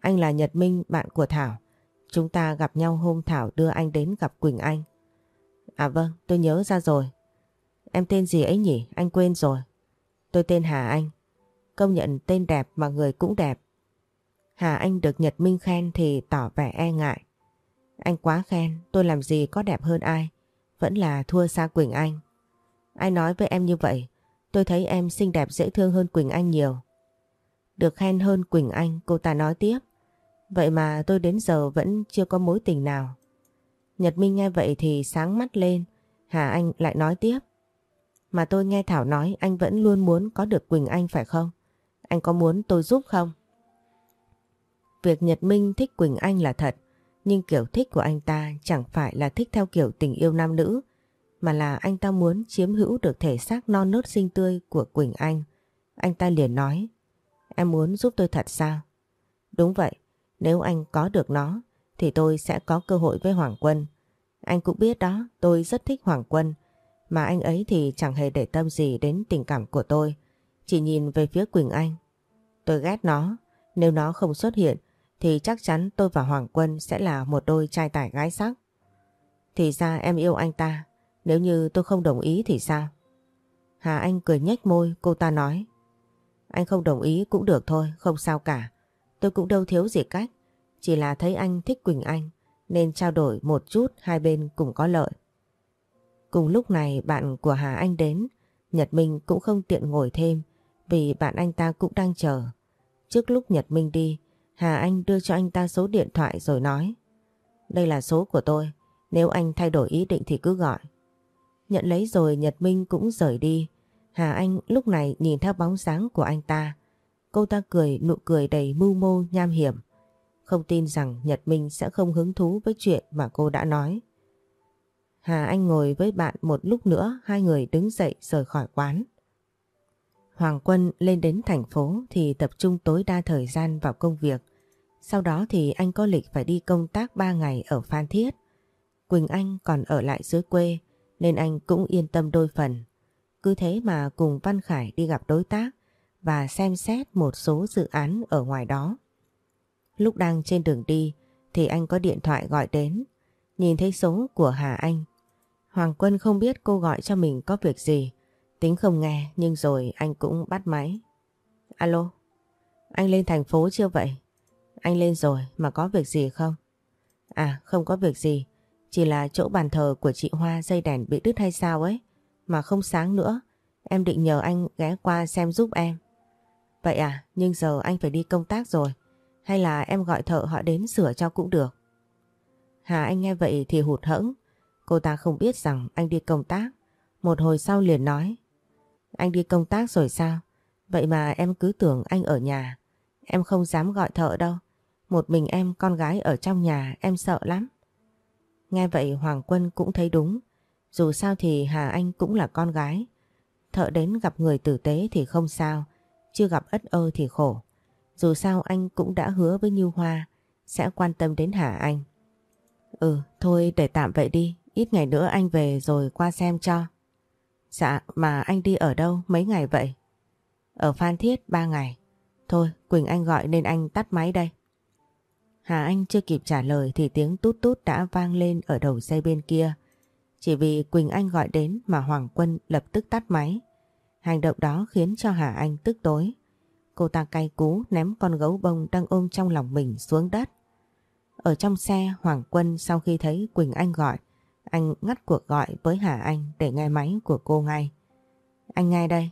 Anh là Nhật Minh, bạn của Thảo. Chúng ta gặp nhau hôm Thảo đưa anh đến gặp Quỳnh Anh. À vâng, tôi nhớ ra rồi. Em tên gì ấy nhỉ? Anh quên rồi. Tôi tên Hà Anh. Công nhận tên đẹp mà người cũng đẹp. Hà Anh được Nhật Minh khen thì tỏ vẻ e ngại. Anh quá khen, tôi làm gì có đẹp hơn ai. Vẫn là thua xa Quỳnh Anh. Ai nói với em như vậy? Tôi thấy em xinh đẹp dễ thương hơn Quỳnh Anh nhiều. Được khen hơn Quỳnh Anh, cô ta nói tiếp. Vậy mà tôi đến giờ vẫn chưa có mối tình nào. Nhật Minh nghe vậy thì sáng mắt lên. Hà Anh lại nói tiếp. Mà tôi nghe Thảo nói anh vẫn luôn muốn có được Quỳnh Anh phải không? Anh có muốn tôi giúp không? Việc Nhật Minh thích Quỳnh Anh là thật, nhưng kiểu thích của anh ta chẳng phải là thích theo kiểu tình yêu nam nữ, mà là anh ta muốn chiếm hữu được thể xác non nớt xinh tươi của Quỳnh Anh. Anh ta liền nói, em muốn giúp tôi thật sao? Đúng vậy, nếu anh có được nó thì tôi sẽ có cơ hội với Hoàng Quân. Anh cũng biết đó, tôi rất thích Hoàng Quân, mà anh ấy thì chẳng hề để tâm gì đến tình cảm của tôi, chỉ nhìn về phía Quỳnh Anh. Tôi ghét nó, nếu nó không xuất hiện thì chắc chắn tôi và Hoàng Quân sẽ là một đôi trai tải gái sắc. Thì ra em yêu anh ta, nếu như tôi không đồng ý thì sao? Hà Anh cười nhếch môi, cô ta nói. Anh không đồng ý cũng được thôi, không sao cả. Tôi cũng đâu thiếu gì cách, chỉ là thấy anh thích Quỳnh Anh nên trao đổi một chút hai bên cùng có lợi. Cùng lúc này bạn của Hà Anh đến, Nhật Minh cũng không tiện ngồi thêm vì bạn anh ta cũng đang chờ. Trước lúc Nhật Minh đi, Hà Anh đưa cho anh ta số điện thoại rồi nói Đây là số của tôi, nếu anh thay đổi ý định thì cứ gọi. Nhận lấy rồi Nhật Minh cũng rời đi. Hà Anh lúc này nhìn theo bóng sáng của anh ta. Cô ta cười nụ cười đầy mưu mô nham hiểm. Không tin rằng Nhật Minh sẽ không hứng thú với chuyện mà cô đã nói. Hà Anh ngồi với bạn một lúc nữa, hai người đứng dậy rời khỏi quán. Hoàng Quân lên đến thành phố thì tập trung tối đa thời gian vào công việc. Sau đó thì anh có lịch phải đi công tác 3 ngày ở Phan Thiết. Quỳnh Anh còn ở lại dưới quê, nên anh cũng yên tâm đôi phần. Cứ thế mà cùng Văn Khải đi gặp đối tác và xem xét một số dự án ở ngoài đó. Lúc đang trên đường đi thì anh có điện thoại gọi đến. Nhìn thấy số của Hà Anh. Hoàng Quân không biết cô gọi cho mình có việc gì. Tính không nghe nhưng rồi anh cũng bắt máy. Alo, anh lên thành phố chưa vậy? Anh lên rồi mà có việc gì không? À không có việc gì, chỉ là chỗ bàn thờ của chị Hoa dây đèn bị đứt hay sao ấy, mà không sáng nữa. Em định nhờ anh ghé qua xem giúp em. Vậy à, nhưng giờ anh phải đi công tác rồi. Hay là em gọi thợ họ đến sửa cho cũng được. Hà anh nghe vậy thì hụt hẫng. Cô ta không biết rằng anh đi công tác. Một hồi sau liền nói. Anh đi công tác rồi sao? Vậy mà em cứ tưởng anh ở nhà. Em không dám gọi thợ đâu. Một mình em con gái ở trong nhà em sợ lắm. Nghe vậy Hoàng Quân cũng thấy đúng. Dù sao thì Hà Anh cũng là con gái. Thợ đến gặp người tử tế thì không sao, chưa gặp ất ơ thì khổ. Dù sao anh cũng đã hứa với Như Hoa sẽ quan tâm đến Hà Anh. Ừ, thôi để tạm vậy đi, ít ngày nữa anh về rồi qua xem cho. Dạ, mà anh đi ở đâu mấy ngày vậy? Ở Phan Thiết 3 ngày. Thôi, Quỳnh Anh gọi nên anh tắt máy đây. Hà Anh chưa kịp trả lời thì tiếng tút tút đã vang lên ở đầu dây bên kia. Chỉ vì Quỳnh Anh gọi đến mà Hoàng Quân lập tức tắt máy. Hành động đó khiến cho Hà Anh tức tối. Cô ta cay cú ném con gấu bông đang ôm trong lòng mình xuống đất. Ở trong xe Hoàng Quân sau khi thấy Quỳnh Anh gọi, anh ngắt cuộc gọi với Hà Anh để nghe máy của cô ngay. Anh nghe đây.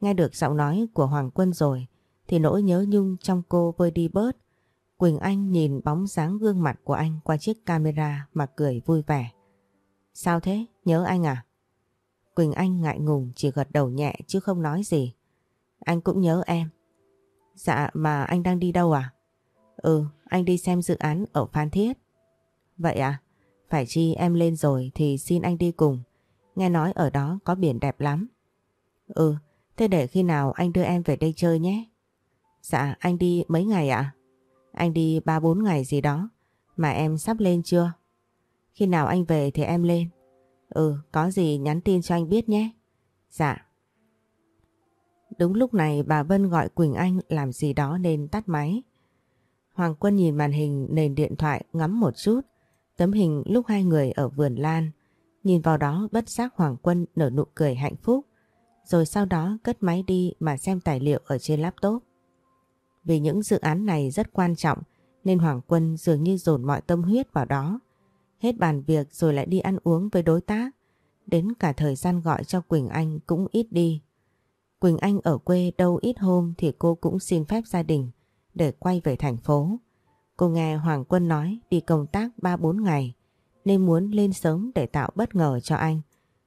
Nghe được giọng nói của Hoàng Quân rồi thì nỗi nhớ nhung trong cô vơi đi bớt. Quỳnh Anh nhìn bóng dáng gương mặt của anh qua chiếc camera mà cười vui vẻ. Sao thế? Nhớ anh à? Quỳnh Anh ngại ngùng chỉ gật đầu nhẹ chứ không nói gì. Anh cũng nhớ em. Dạ mà anh đang đi đâu à? Ừ, anh đi xem dự án ở Phan Thiết. Vậy à? Phải chi em lên rồi thì xin anh đi cùng. Nghe nói ở đó có biển đẹp lắm. Ừ, thế để khi nào anh đưa em về đây chơi nhé. Dạ, anh đi mấy ngày ạ? Anh đi 3-4 ngày gì đó. Mà em sắp lên chưa? Khi nào anh về thì em lên. Ừ, có gì nhắn tin cho anh biết nhé. Dạ. Đúng lúc này bà Vân gọi Quỳnh Anh làm gì đó nên tắt máy. Hoàng Quân nhìn màn hình, nền điện thoại, ngắm một chút. Tấm hình lúc hai người ở vườn lan. Nhìn vào đó, bất giác Hoàng Quân nở nụ cười hạnh phúc. Rồi sau đó cất máy đi mà xem tài liệu ở trên laptop. Vì những dự án này rất quan trọng, nên Hoàng Quân dường như dồn mọi tâm huyết vào đó. Hết bàn việc rồi lại đi ăn uống với đối tác. Đến cả thời gian gọi cho Quỳnh Anh cũng ít đi. Quỳnh Anh ở quê đâu ít hôm thì cô cũng xin phép gia đình để quay về thành phố. Cô nghe Hoàng Quân nói đi công tác 3-4 ngày nên muốn lên sớm để tạo bất ngờ cho anh.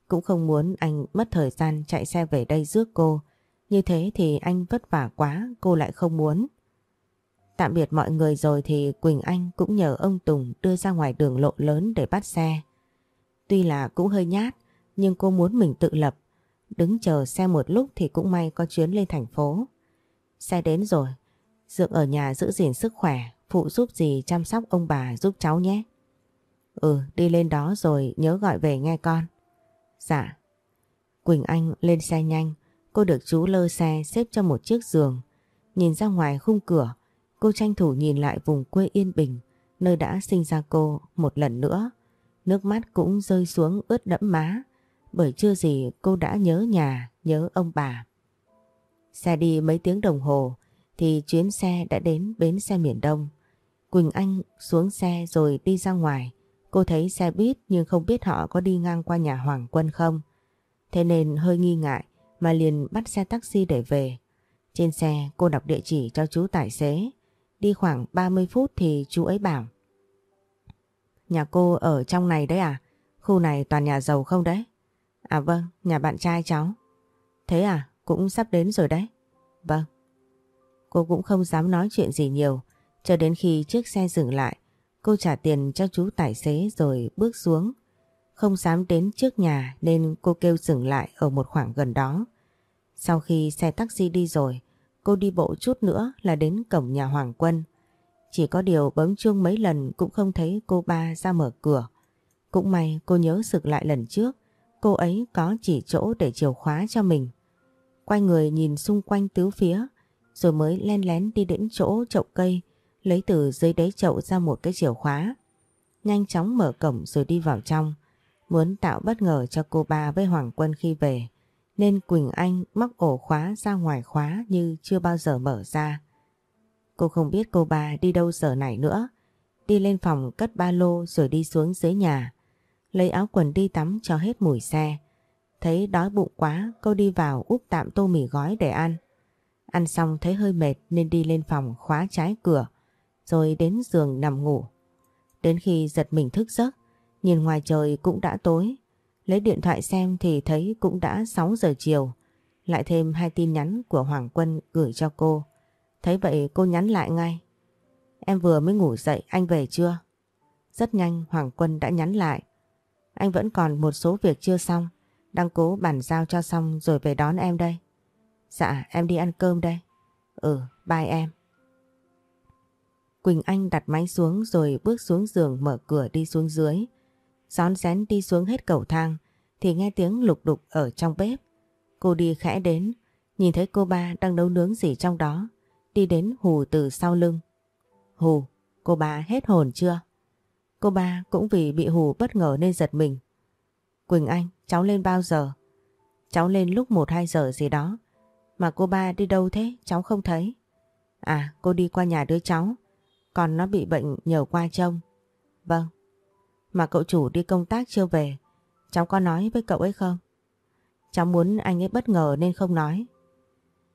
Cũng không muốn anh mất thời gian chạy xe về đây rước cô. Như thế thì anh vất vả quá, cô lại không muốn. Tạm biệt mọi người rồi thì Quỳnh Anh cũng nhờ ông Tùng đưa ra ngoài đường lộ lớn để bắt xe. Tuy là cũng hơi nhát, nhưng cô muốn mình tự lập. Đứng chờ xe một lúc thì cũng may có chuyến lên thành phố. Xe đến rồi, Dượng ở nhà giữ gìn sức khỏe, phụ giúp gì chăm sóc ông bà giúp cháu nhé. Ừ, đi lên đó rồi nhớ gọi về nghe con. Dạ. Quỳnh Anh lên xe nhanh, cô được chú lơ xe xếp cho một chiếc giường. Nhìn ra ngoài khung cửa, cô tranh thủ nhìn lại vùng quê yên bình, nơi đã sinh ra cô một lần nữa. Nước mắt cũng rơi xuống ướt đẫm má, bởi chưa gì cô đã nhớ nhà, nhớ ông bà. Xe đi mấy tiếng đồng hồ thì chuyến xe đã đến bến xe miền Đông. Quỳnh Anh xuống xe rồi đi ra ngoài. Cô thấy xe buýt nhưng không biết họ có đi ngang qua nhà Hoàng Quân không. Thế nên hơi nghi ngại mà liền bắt xe taxi để về. Trên xe cô đọc địa chỉ cho chú tài xế. Đi khoảng 30 phút thì chú ấy bảo. Nhà cô ở trong này đấy à? Khu này toàn nhà giàu không đấy? À vâng, nhà bạn trai cháu. Thế à, cũng sắp đến rồi đấy. Vâng. Cô cũng không dám nói chuyện gì nhiều. Cho đến khi chiếc xe dừng lại, cô trả tiền cho chú tài xế rồi bước xuống. Không dám đến trước nhà nên cô kêu dừng lại ở một khoảng gần đó. Sau khi xe taxi đi rồi, cô đi bộ chút nữa là đến cổng nhà Hoàng Quân. Chỉ có điều bấm chuông mấy lần cũng không thấy cô ba ra mở cửa. Cũng may cô nhớ sực lại lần trước, cô ấy có chỉ chỗ để chìa khóa cho mình. Quay người nhìn xung quanh tứ phía, rồi mới len lén đi đến chỗ chậu cây, lấy từ dưới đáy chậu ra một cái chìa khóa. Nhanh chóng mở cổng rồi đi vào trong, muốn tạo bất ngờ cho cô ba với Hoàng Quân khi về, nên Quỳnh Anh móc ổ khóa ra ngoài khóa như chưa bao giờ mở ra. Cô không biết cô ba đi đâu giờ này nữa, đi lên phòng cất ba lô rồi đi xuống dưới nhà, lấy áo quần đi tắm cho hết mùi xe. Thấy đói bụng quá, cô đi vào úp tạm tô mì gói để ăn. Ăn xong thấy hơi mệt nên đi lên phòng khóa trái cửa, rồi đến giường nằm ngủ. Đến khi giật mình thức giấc, nhìn ngoài trời cũng đã tối. Lấy điện thoại xem thì thấy cũng đã 6 giờ chiều. Lại thêm hai tin nhắn của Hoàng Quân gửi cho cô. Thấy vậy cô nhắn lại ngay. Em vừa mới ngủ dậy, anh về chưa? Rất nhanh Hoàng Quân đã nhắn lại. Anh vẫn còn một số việc chưa xong. Đang cố bàn giao cho xong rồi về đón em đây. Dạ em đi ăn cơm đây. Ừ bye em. Quỳnh Anh đặt máy xuống rồi bước xuống giường mở cửa đi xuống dưới. Xón xén đi xuống hết cầu thang thì nghe tiếng lục đục ở trong bếp. Cô đi khẽ đến, nhìn thấy cô ba đang nấu nướng gì trong đó, đi đến Hù từ sau lưng. Hù, cô ba hết hồn chưa? Cô ba cũng vì bị Hù bất ngờ nên giật mình. Quỳnh Anh, cháu lên bao giờ? Cháu lên lúc 1-2 giờ gì đó. Mà cô ba đi đâu thế? Cháu không thấy. À, cô đi qua nhà đứa cháu. Còn nó bị bệnh nhờ qua trông. Vâng. Mà cậu chủ đi công tác chưa về. Cháu có nói với cậu ấy không? Cháu muốn anh ấy bất ngờ nên không nói.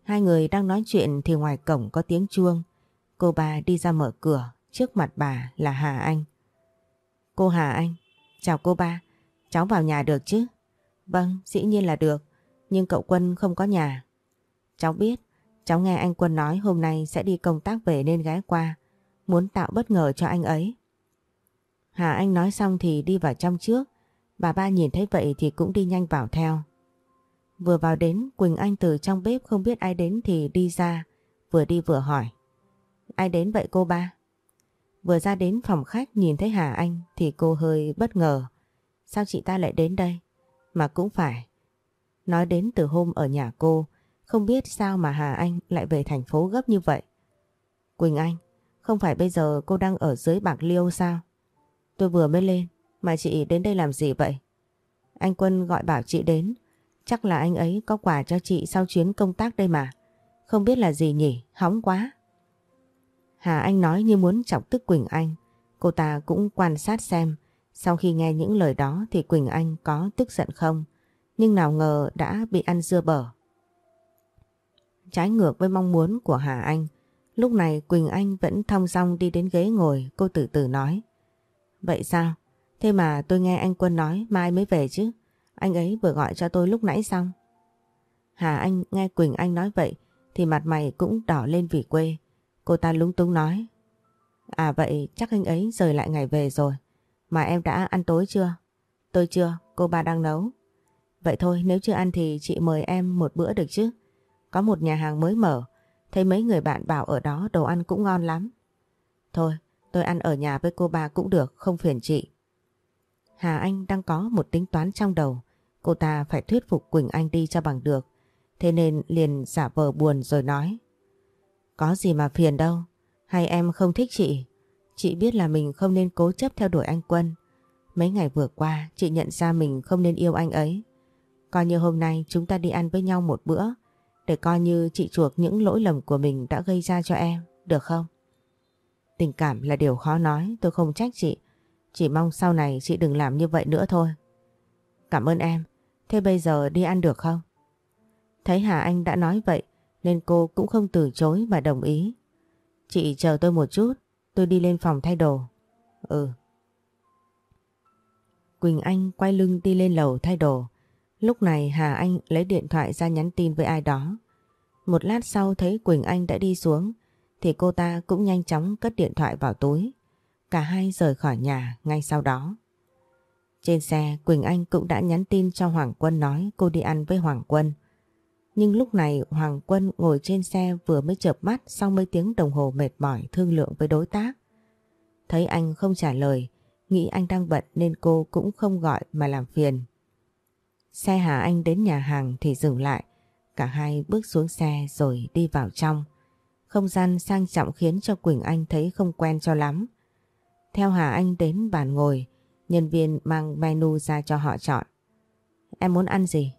Hai người đang nói chuyện thì ngoài cổng có tiếng chuông. Cô bà đi ra mở cửa, trước mặt bà là Hà Anh. Cô Hà Anh, chào cô ba, cháu vào nhà được chứ? Vâng, dĩ nhiên là được, nhưng cậu Quân không có nhà. Cháu biết, cháu nghe anh Quân nói hôm nay sẽ đi công tác về nên ghé qua, muốn tạo bất ngờ cho anh ấy. Hà Anh nói xong thì đi vào trong trước, bà ba nhìn thấy vậy thì cũng đi nhanh vào theo. Vừa vào đến Quỳnh Anh từ trong bếp không biết ai đến thì đi ra, vừa đi vừa hỏi. Ai đến vậy cô ba? Vừa ra đến phòng khách nhìn thấy Hà Anh thì cô hơi bất ngờ. Sao chị ta lại đến đây? Mà cũng phải. Nói đến từ hôm ở nhà cô, không biết sao mà Hà Anh lại về thành phố gấp như vậy. Quỳnh Anh, không phải bây giờ cô đang ở dưới Bạc Liêu sao? Tôi vừa mới lên, mà chị đến đây làm gì vậy? Anh Quân gọi bảo chị đến, chắc là anh ấy có quà cho chị sau chuyến công tác đây mà. Không biết là gì nhỉ, hóng quá. Hà Anh nói như muốn chọc tức Quỳnh Anh. Cô ta cũng quan sát xem sau khi nghe những lời đó thì Quỳnh Anh có tức giận không. Nhưng nào ngờ đã bị ăn dưa bở. Trái ngược với mong muốn của Hà Anh. Lúc này Quỳnh Anh vẫn thong dong đi đến ghế ngồi, cô từ từ nói. Vậy sao? Thế mà tôi nghe anh Quân nói mai mới về chứ. Anh ấy vừa gọi cho tôi lúc nãy xong. Hà Anh nghe Quỳnh Anh nói vậy thì mặt mày cũng đỏ lên vì quê. Cô ta lúng túng nói. À vậy chắc anh ấy rời lại ngày về rồi. Mà em đã ăn tối chưa? Tôi chưa, cô ba đang nấu. Vậy thôi nếu chưa ăn thì chị mời em một bữa được chứ. Có một nhà hàng mới mở. Thấy mấy người bạn bảo ở đó đồ ăn cũng ngon lắm. Thôi, tôi ăn ở nhà với cô ba cũng được, không phiền chị. Hà Anh đang có một tính toán trong đầu. Cô ta phải thuyết phục Quỳnh Anh đi cho bằng được. Thế nên liền giả vờ buồn rồi nói. Có gì mà phiền đâu. Hay em không thích chị? Chị biết là mình không nên cố chấp theo đuổi anh Quân. Mấy ngày vừa qua chị nhận ra mình không nên yêu anh ấy. Coi như hôm nay chúng ta đi ăn với nhau một bữa để coi như chị chuộc những lỗi lầm của mình đã gây ra cho em, được không? Tình cảm là điều khó nói, tôi không trách chị. Chỉ mong sau này chị đừng làm như vậy nữa thôi. Cảm ơn em. Thế bây giờ đi ăn được không? Thấy Hà Anh đã nói vậy nên cô cũng không từ chối mà đồng ý. Chị chờ tôi một chút, tôi đi lên phòng thay đồ. Ừ. Quỳnh Anh quay lưng đi lên lầu thay đồ. Lúc này Hà Anh lấy điện thoại ra nhắn tin với ai đó. Một lát sau thấy Quỳnh Anh đã đi xuống thì cô ta cũng nhanh chóng cất điện thoại vào túi. Cả hai rời khỏi nhà ngay sau đó. Trên xe Quỳnh Anh cũng đã nhắn tin cho Hoàng Quân nói cô đi ăn với Hoàng Quân. Nhưng lúc này Hoàng Quân ngồi trên xe vừa mới chợp mắt sau mấy tiếng đồng hồ mệt mỏi thương lượng với đối tác. Thấy anh không trả lời, nghĩ anh đang bận nên cô cũng không gọi mà làm phiền. Xe Hà Anh đến nhà hàng thì dừng lại, cả hai bước xuống xe rồi đi vào trong. Không gian sang trọng khiến cho Quỳnh Anh thấy không quen cho lắm. Theo Hà Anh đến bàn ngồi, nhân viên mang menu ra cho họ chọn. Em muốn ăn gì?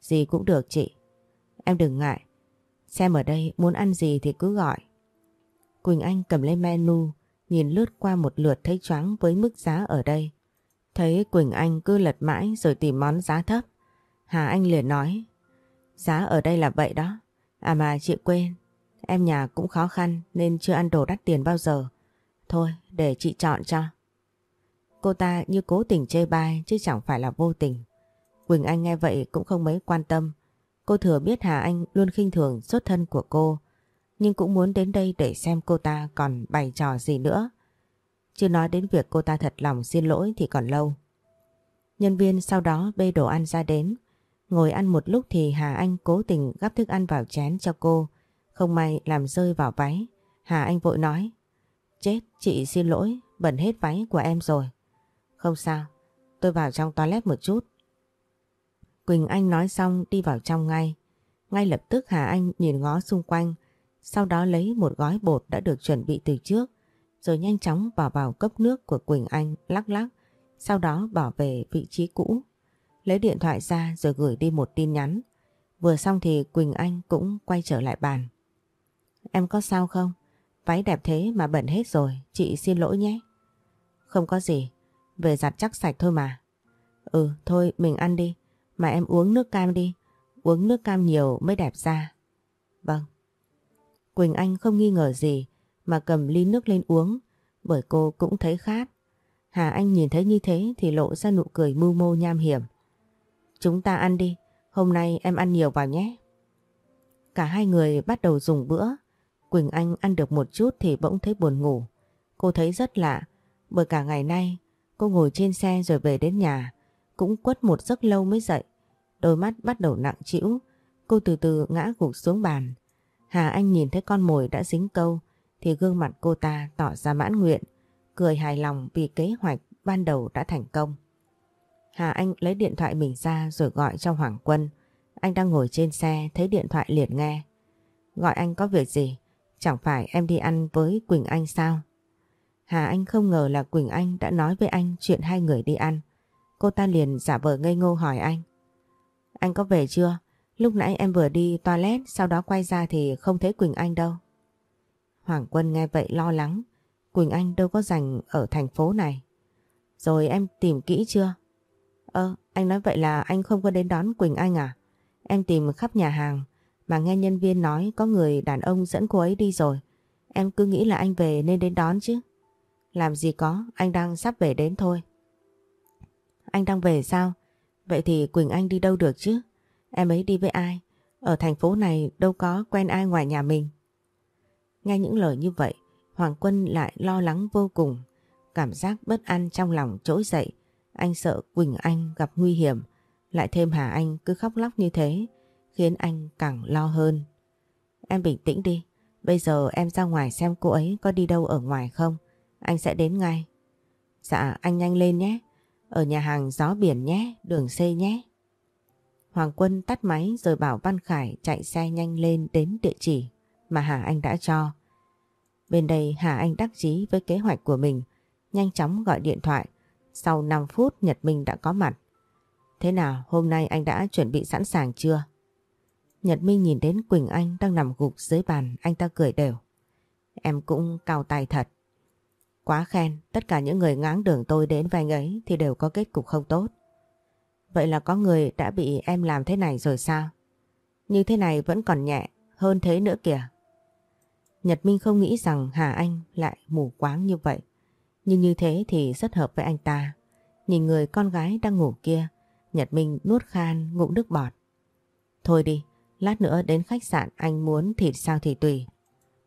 Gì cũng được chị. Em đừng ngại. Xem ở đây muốn ăn gì thì cứ gọi. Quỳnh Anh cầm lên menu, nhìn lướt qua một lượt thấy choáng với mức giá ở đây. Thấy Quỳnh Anh cứ lật mãi rồi tìm món giá thấp. Hà Anh liền nói, giá ở đây là vậy đó. À mà chị quên, em nhà cũng khó khăn nên chưa ăn đồ đắt tiền bao giờ. Thôi, để chị chọn cho. Cô ta như cố tình chê bai chứ chẳng phải là vô tình. Quỳnh Anh nghe vậy cũng không mấy quan tâm. Cô thừa biết Hà Anh luôn khinh thường xuất thân của cô, nhưng cũng muốn đến đây để xem cô ta còn bày trò gì nữa. Chưa nói đến việc cô ta thật lòng xin lỗi thì còn lâu. Nhân viên sau đó bê đồ ăn ra đến. Ngồi ăn một lúc thì Hà Anh cố tình gắp thức ăn vào chén cho cô. Không may làm rơi vào váy. Hà Anh vội nói. Chết, chị xin lỗi, bẩn hết váy của em rồi. Không sao, tôi vào trong toilet một chút. Quỳnh Anh nói xong đi vào trong ngay. Ngay lập tức Hà Anh nhìn ngó xung quanh, sau đó lấy một gói bột đã được chuẩn bị từ trước, rồi nhanh chóng bỏ vào cốc nước của Quỳnh Anh lắc lắc, sau đó bỏ về vị trí cũ. Lấy điện thoại ra rồi gửi đi một tin nhắn. Vừa xong thì Quỳnh Anh cũng quay trở lại bàn. Em có sao không? Váy đẹp thế mà bẩn hết rồi, chị xin lỗi nhé. Không có gì, về giặt chắc sạch thôi mà. Ừ, thôi mình ăn đi, mà em uống nước cam đi, uống nước cam nhiều mới đẹp da. Vâng. Quỳnh Anh không nghi ngờ gì mà cầm ly nước lên uống bởi cô cũng thấy khát. Hà Anh nhìn thấy như thế thì lộ ra nụ cười mưu mô nham hiểm. Chúng ta ăn đi, hôm nay em ăn nhiều vào nhé. Cả hai người bắt đầu dùng bữa. Quỳnh Anh ăn được một chút thì bỗng thấy buồn ngủ. Cô thấy rất lạ bởi cả ngày nay cô ngồi trên xe rồi về đến nhà cũng quất một giấc lâu mới dậy. Đôi mắt bắt đầu nặng trĩu, cô từ từ ngã gục xuống bàn. Hà Anh nhìn thấy con mồi đã dính câu thì gương mặt cô ta tỏ ra mãn nguyện, cười hài lòng vì kế hoạch ban đầu đã thành công. Hà Anh lấy điện thoại mình ra rồi gọi cho Hoàng Quân. Anh đang ngồi trên xe thấy điện thoại liền nghe. Gọi anh có việc gì? Chẳng phải em đi ăn với Quỳnh Anh sao? Hà Anh không ngờ là Quỳnh Anh đã nói với anh chuyện hai người đi ăn. Cô ta liền giả vờ ngây ngô hỏi anh. Anh có về chưa? Lúc nãy em vừa đi toilet sau đó quay ra thì không thấy Quỳnh Anh đâu. Hoàng Quân nghe vậy lo lắng. Quỳnh Anh đâu có dành ở thành phố này. Rồi em tìm kỹ chưa? Ơ, anh nói vậy là anh không có đến đón Quỳnh Anh à? Em tìm khắp nhà hàng mà nghe nhân viên nói có người đàn ông dẫn cô ấy đi rồi. Em cứ nghĩ là anh về nên đến đón chứ. Làm gì có, anh đang sắp về đến thôi. Anh đang về sao? Vậy thì Quỳnh Anh đi đâu được chứ? Em ấy đi với ai? Ở thành phố này đâu có quen ai ngoài nhà mình. Nghe những lời như vậy, Hoàng Quân lại lo lắng vô cùng. Cảm giác bất an trong lòng trỗi dậy. Anh sợ Quỳnh Anh gặp nguy hiểm. Lại thêm Hà Anh cứ khóc lóc như thế, khiến anh càng lo hơn. Em bình tĩnh đi. Bây giờ em ra ngoài xem cô ấy có đi đâu ở ngoài không. Anh sẽ đến ngay. Dạ, anh nhanh lên nhé. Ở nhà hàng gió biển nhé, đường C nhé. Hoàng Quân tắt máy rồi bảo Văn Khải chạy xe nhanh lên đến địa chỉ mà Hà Anh đã cho. Bên đây Hà Anh đắc chí với kế hoạch của mình, nhanh chóng gọi điện thoại. Sau 5 phút Nhật Minh đã có mặt. Thế nào, hôm nay anh đã chuẩn bị sẵn sàng chưa? Nhật Minh nhìn đến Quỳnh Anh đang nằm gục dưới bàn, anh ta cười đều. Em cũng cao tay thật. Quá khen, tất cả những người ngáng đường tôi đến với anh ấy thì đều có kết cục không tốt. Vậy là có người đã bị em làm thế này rồi sao? Như thế này vẫn còn nhẹ, hơn thế nữa kìa. Nhật Minh không nghĩ rằng Hà Anh lại mù quáng như vậy. Nhưng như thế thì rất hợp với anh ta. Nhìn người con gái đang ngủ kia, Nhật Minh nuốt khan ngụm nước bọt. Thôi đi, lát nữa đến khách sạn anh muốn thịt sao thì tùy.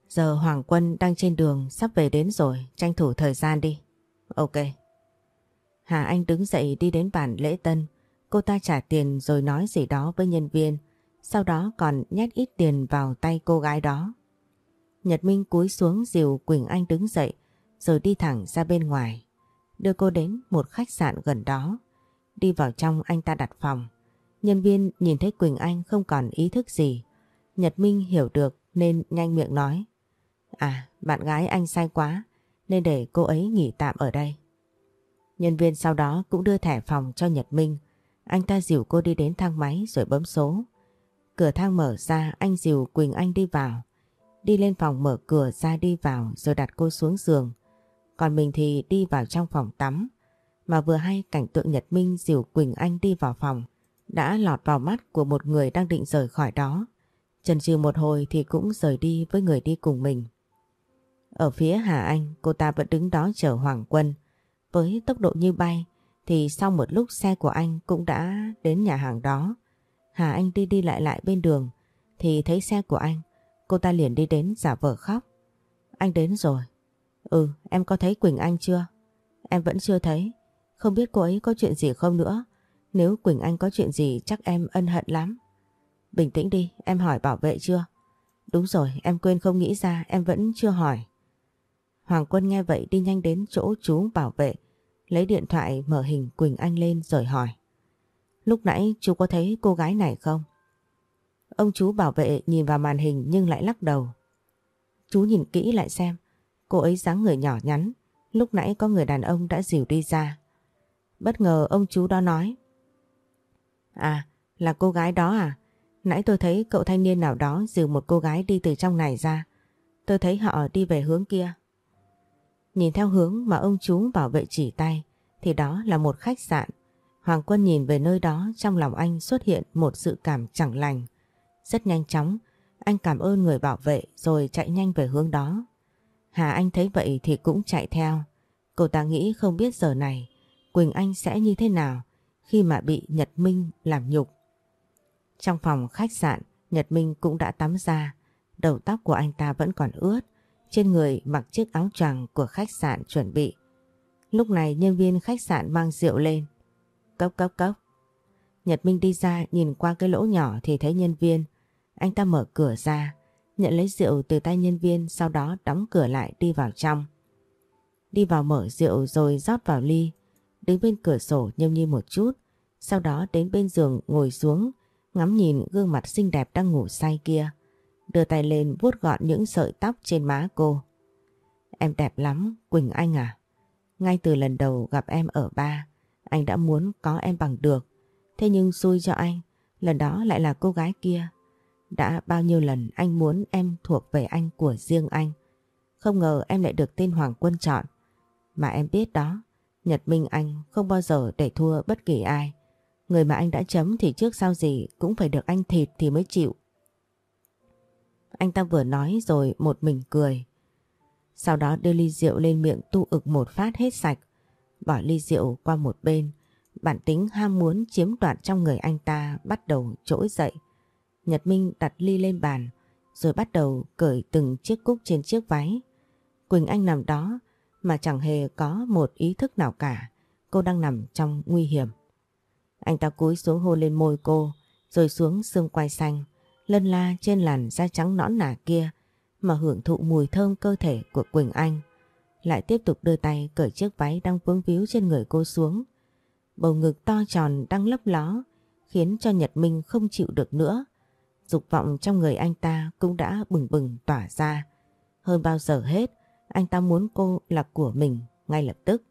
Giờ Hoàng Quân đang trên đường sắp về đến rồi, tranh thủ thời gian đi. Ok. Hà Anh đứng dậy đi đến bàn lễ tân. Cô ta trả tiền rồi nói gì đó với nhân viên. Sau đó còn nhét ít tiền vào tay cô gái đó. Nhật Minh cúi xuống dìu Quỳnh Anh đứng dậy rồi đi thẳng ra bên ngoài. Đưa cô đến một khách sạn gần đó. Đi vào trong anh ta đặt phòng. Nhân viên nhìn thấy Quỳnh Anh không còn ý thức gì. Nhật Minh hiểu được nên nhanh miệng nói. À, bạn gái anh sai quá nên để cô ấy nghỉ tạm ở đây. Nhân viên sau đó cũng đưa thẻ phòng cho Nhật Minh. Anh ta dìu cô đi đến thang máy rồi bấm số. Cửa thang mở ra anh dìu Quỳnh Anh đi vào. Đi lên phòng mở cửa ra đi vào rồi đặt cô xuống giường. Còn mình thì đi vào trong phòng tắm. Mà vừa hay cảnh tượng Nhật Minh dìu Quỳnh Anh đi vào phòng đã lọt vào mắt của một người đang định rời khỏi đó. Chần chừ một hồi thì cũng rời đi với người đi cùng mình. Ở phía Hà Anh, cô ta vẫn đứng đó chờ Hoàng Quân. Với tốc độ như bay, thì sau một lúc xe của anh cũng đã đến nhà hàng đó. Hà Anh đi đi lại lại bên đường, thì thấy xe của anh, cô ta liền đi đến giả vờ khóc. Anh đến rồi. Ừ, em có thấy Quỳnh Anh chưa? Em vẫn chưa thấy. Không biết cô ấy có chuyện gì không nữa. Nếu Quỳnh Anh có chuyện gì chắc em ân hận lắm. Bình tĩnh đi, em hỏi bảo vệ chưa? Đúng rồi, em quên không nghĩ ra, em vẫn chưa hỏi. Hoàng Quân nghe vậy đi nhanh đến chỗ chú bảo vệ, lấy điện thoại mở hình Quỳnh Anh lên rồi hỏi. Lúc nãy chú có thấy cô gái này không? Ông chú bảo vệ nhìn vào màn hình nhưng lại lắc đầu. Chú nhìn kỹ lại xem, cô ấy dáng người nhỏ nhắn, lúc nãy có người đàn ông đã dìu đi ra. Bất ngờ ông chú đó nói. À, là cô gái đó à? Nãy tôi thấy cậu thanh niên nào đó dìu một cô gái đi từ trong này ra. Tôi thấy họ đi về hướng kia. Nhìn theo hướng mà ông chú bảo vệ chỉ tay thì đó là một khách sạn. Hoàng Quân nhìn về nơi đó trong lòng anh xuất hiện một sự cảm chẳng lành. Rất nhanh chóng, anh cảm ơn người bảo vệ rồi chạy nhanh về hướng đó. Hà Anh thấy vậy thì cũng chạy theo. Cô ta nghĩ không biết giờ này Quỳnh Anh sẽ như thế nào khi mà bị Nhật Minh làm nhục. Trong phòng khách sạn, Nhật Minh cũng đã tắm ra. Đầu tóc của anh ta vẫn còn ướt. Trên người mặc chiếc áo choàng của khách sạn chuẩn bị. Lúc này nhân viên khách sạn mang rượu lên. Cốc cốc cốc. Nhật Minh đi ra nhìn qua cái lỗ nhỏ thì thấy nhân viên. Anh ta mở cửa ra, nhận lấy rượu từ tay nhân viên sau đó đóng cửa lại đi vào trong. Đi vào mở rượu rồi rót vào ly, đứng bên cửa sổ nhâm nhi một chút, sau đó đến bên giường ngồi xuống, ngắm nhìn gương mặt xinh đẹp đang ngủ say kia, đưa tay lên vuốt gọn những sợi tóc trên má cô. Em đẹp lắm, Quỳnh Anh à. Ngay từ lần đầu gặp em ở ba, anh đã muốn có em bằng được. Thế nhưng xui cho anh, lần đó lại là cô gái kia. Đã bao nhiêu lần anh muốn em thuộc về anh của riêng anh. Không ngờ em lại được tên Hoàng Quân chọn. Mà em biết đó, Nhật Minh Anh không bao giờ để thua bất kỳ ai. Người mà anh đã chấm thì trước sau gì cũng phải được anh thịt thì mới chịu. Anh ta vừa nói rồi một mình cười. Sau đó đưa ly rượu lên miệng tu ực một phát hết sạch. Bỏ ly rượu qua một bên. Bản tính ham muốn chiếm đoạt trong người anh ta bắt đầu trỗi dậy. Nhật Minh đặt ly lên bàn rồi bắt đầu cởi từng chiếc cúc trên chiếc váy. Quỳnh Anh nằm đó mà chẳng hề có một ý thức nào cả. Cô đang nằm trong nguy hiểm. Anh ta cúi xuống hôn lên môi cô, rồi xuống xương quai xanh, lân la trên làn da trắng nõn nà kia mà hưởng thụ mùi thơm cơ thể của Quỳnh Anh. Lại tiếp tục đưa tay cởi chiếc váy đang vướng víu trên người cô xuống. Bầu ngực to tròn đang lấp ló khiến cho Nhật Minh không chịu được nữa. Dục vọng trong người anh ta cũng đã bừng bừng tỏa ra. Hơn bao giờ hết, anh ta muốn cô là của mình ngay lập tức.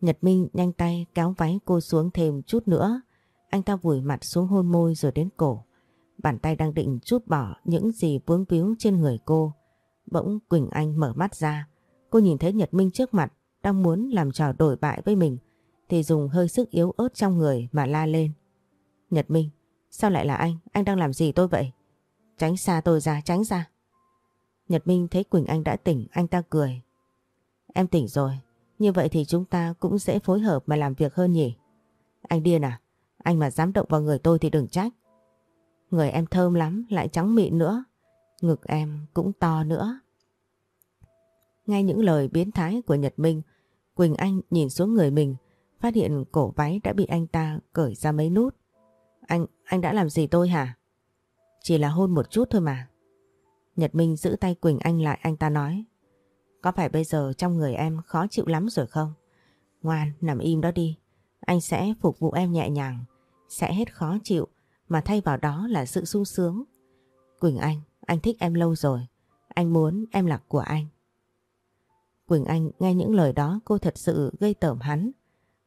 Nhật Minh nhanh tay kéo váy cô xuống thêm chút nữa. Anh ta vùi mặt xuống hôn môi rồi đến cổ. Bàn tay đang định chút bỏ những gì vướng víu trên người cô. Bỗng Quỳnh Anh mở mắt ra. Cô nhìn thấy Nhật Minh trước mặt đang muốn làm trò đổi bại với mình thì dùng hơi sức yếu ớt trong người mà la lên. Nhật Minh, sao lại là anh? Anh đang làm gì tôi vậy? Tránh xa tôi ra, tránh ra. Nhật Minh thấy Quỳnh Anh đã tỉnh, anh ta cười. Em tỉnh rồi, như vậy thì chúng ta cũng dễ phối hợp mà làm việc hơn nhỉ? Anh điên à? Anh mà dám động vào người tôi thì đừng trách. Người em thơm lắm, lại trắng mịn nữa. Ngực em cũng to nữa. nghe những lời biến thái của Nhật Minh, Quỳnh Anh nhìn xuống người mình, phát hiện cổ váy đã bị anh ta cởi ra mấy nút. Anh, anh đã làm gì tôi hả? Chỉ là hôn một chút thôi mà. Nhật Minh giữ tay Quỳnh Anh lại anh ta nói. Có phải bây giờ trong người em khó chịu lắm rồi không? Ngoan, nằm im đó đi. Anh sẽ phục vụ em nhẹ nhàng. Sẽ hết khó chịu mà thay vào đó là sự sung sướng. Quỳnh Anh, anh thích em lâu rồi. Anh muốn em là của anh. Quỳnh Anh nghe những lời đó cô thật sự gây tởm hắn.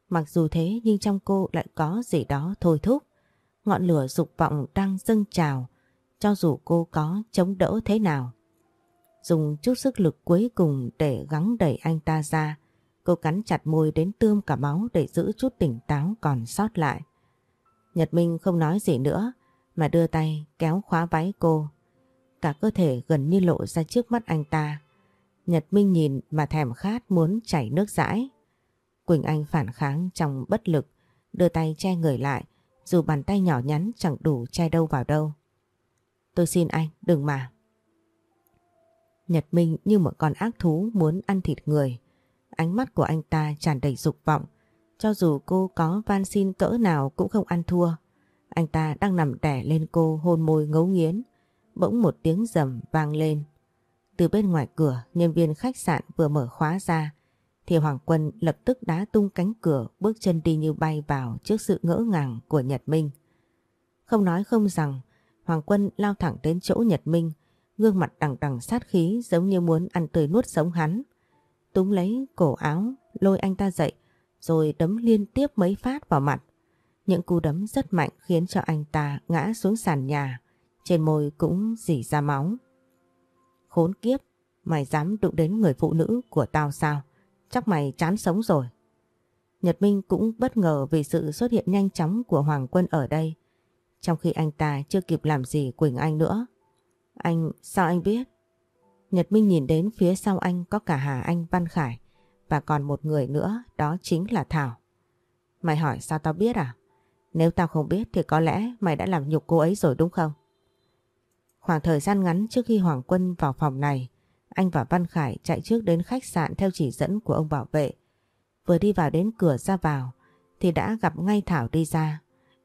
Mặc dù thế nhưng trong cô lại có gì đó thôi thúc. Ngọn lửa dục vọng đang dâng trào cho dù cô có chống đỡ thế nào. Dùng chút sức lực cuối cùng để gắng đẩy anh ta ra, cô cắn chặt môi đến tươm cả máu để giữ chút tỉnh táo còn sót lại. Nhật Minh không nói gì nữa mà đưa tay kéo khóa váy cô. Cả cơ thể gần như lộ ra trước mắt anh ta. Nhật Minh nhìn mà thèm khát muốn chảy nước dãi. Quỳnh Anh phản kháng trong bất lực, đưa tay che người lại, dù bàn tay nhỏ nhắn chẳng đủ che đâu vào đâu. Tôi xin anh, đừng mà. Nhật Minh như một con ác thú muốn ăn thịt người. Ánh mắt của anh ta tràn đầy dục vọng. Cho dù cô có van xin cỡ nào cũng không ăn thua. Anh ta đang nằm đẻ lên cô hôn môi ngấu nghiến. Bỗng một tiếng rầm vang lên. Từ bên ngoài cửa, nhân viên khách sạn vừa mở khóa ra, thì Hoàng Quân lập tức đá tung cánh cửa bước chân đi như bay vào trước sự ngỡ ngàng của Nhật Minh. Không nói không rằng, Hoàng Quân lao thẳng đến chỗ Nhật Minh, gương mặt đằng đằng sát khí giống như muốn ăn tươi nuốt sống hắn. Túng lấy cổ áo, lôi anh ta dậy, rồi đấm liên tiếp mấy phát vào mặt. Những cú đấm rất mạnh khiến cho anh ta ngã xuống sàn nhà, trên môi cũng dỉ ra máu. Khốn kiếp, mày dám đụng đến người phụ nữ của tao sao? Chắc mày chán sống rồi. Nhật Minh cũng bất ngờ vì sự xuất hiện nhanh chóng của Hoàng Quân ở đây. Trong khi anh ta chưa kịp làm gì Quỳnh Anh nữa. Anh, sao anh biết? Nhật Minh nhìn đến phía sau anh có cả Hà Anh Văn Khải và còn một người nữa đó chính là Thảo. Mày hỏi sao tao biết à? Nếu tao không biết thì có lẽ mày đã làm nhục cô ấy rồi đúng không? Khoảng thời gian ngắn trước khi Hoàng Quân vào phòng này, anh và Văn Khải chạy trước đến khách sạn theo chỉ dẫn của ông bảo vệ. Vừa đi vào đến cửa ra vào thì đã gặp ngay Thảo đi ra.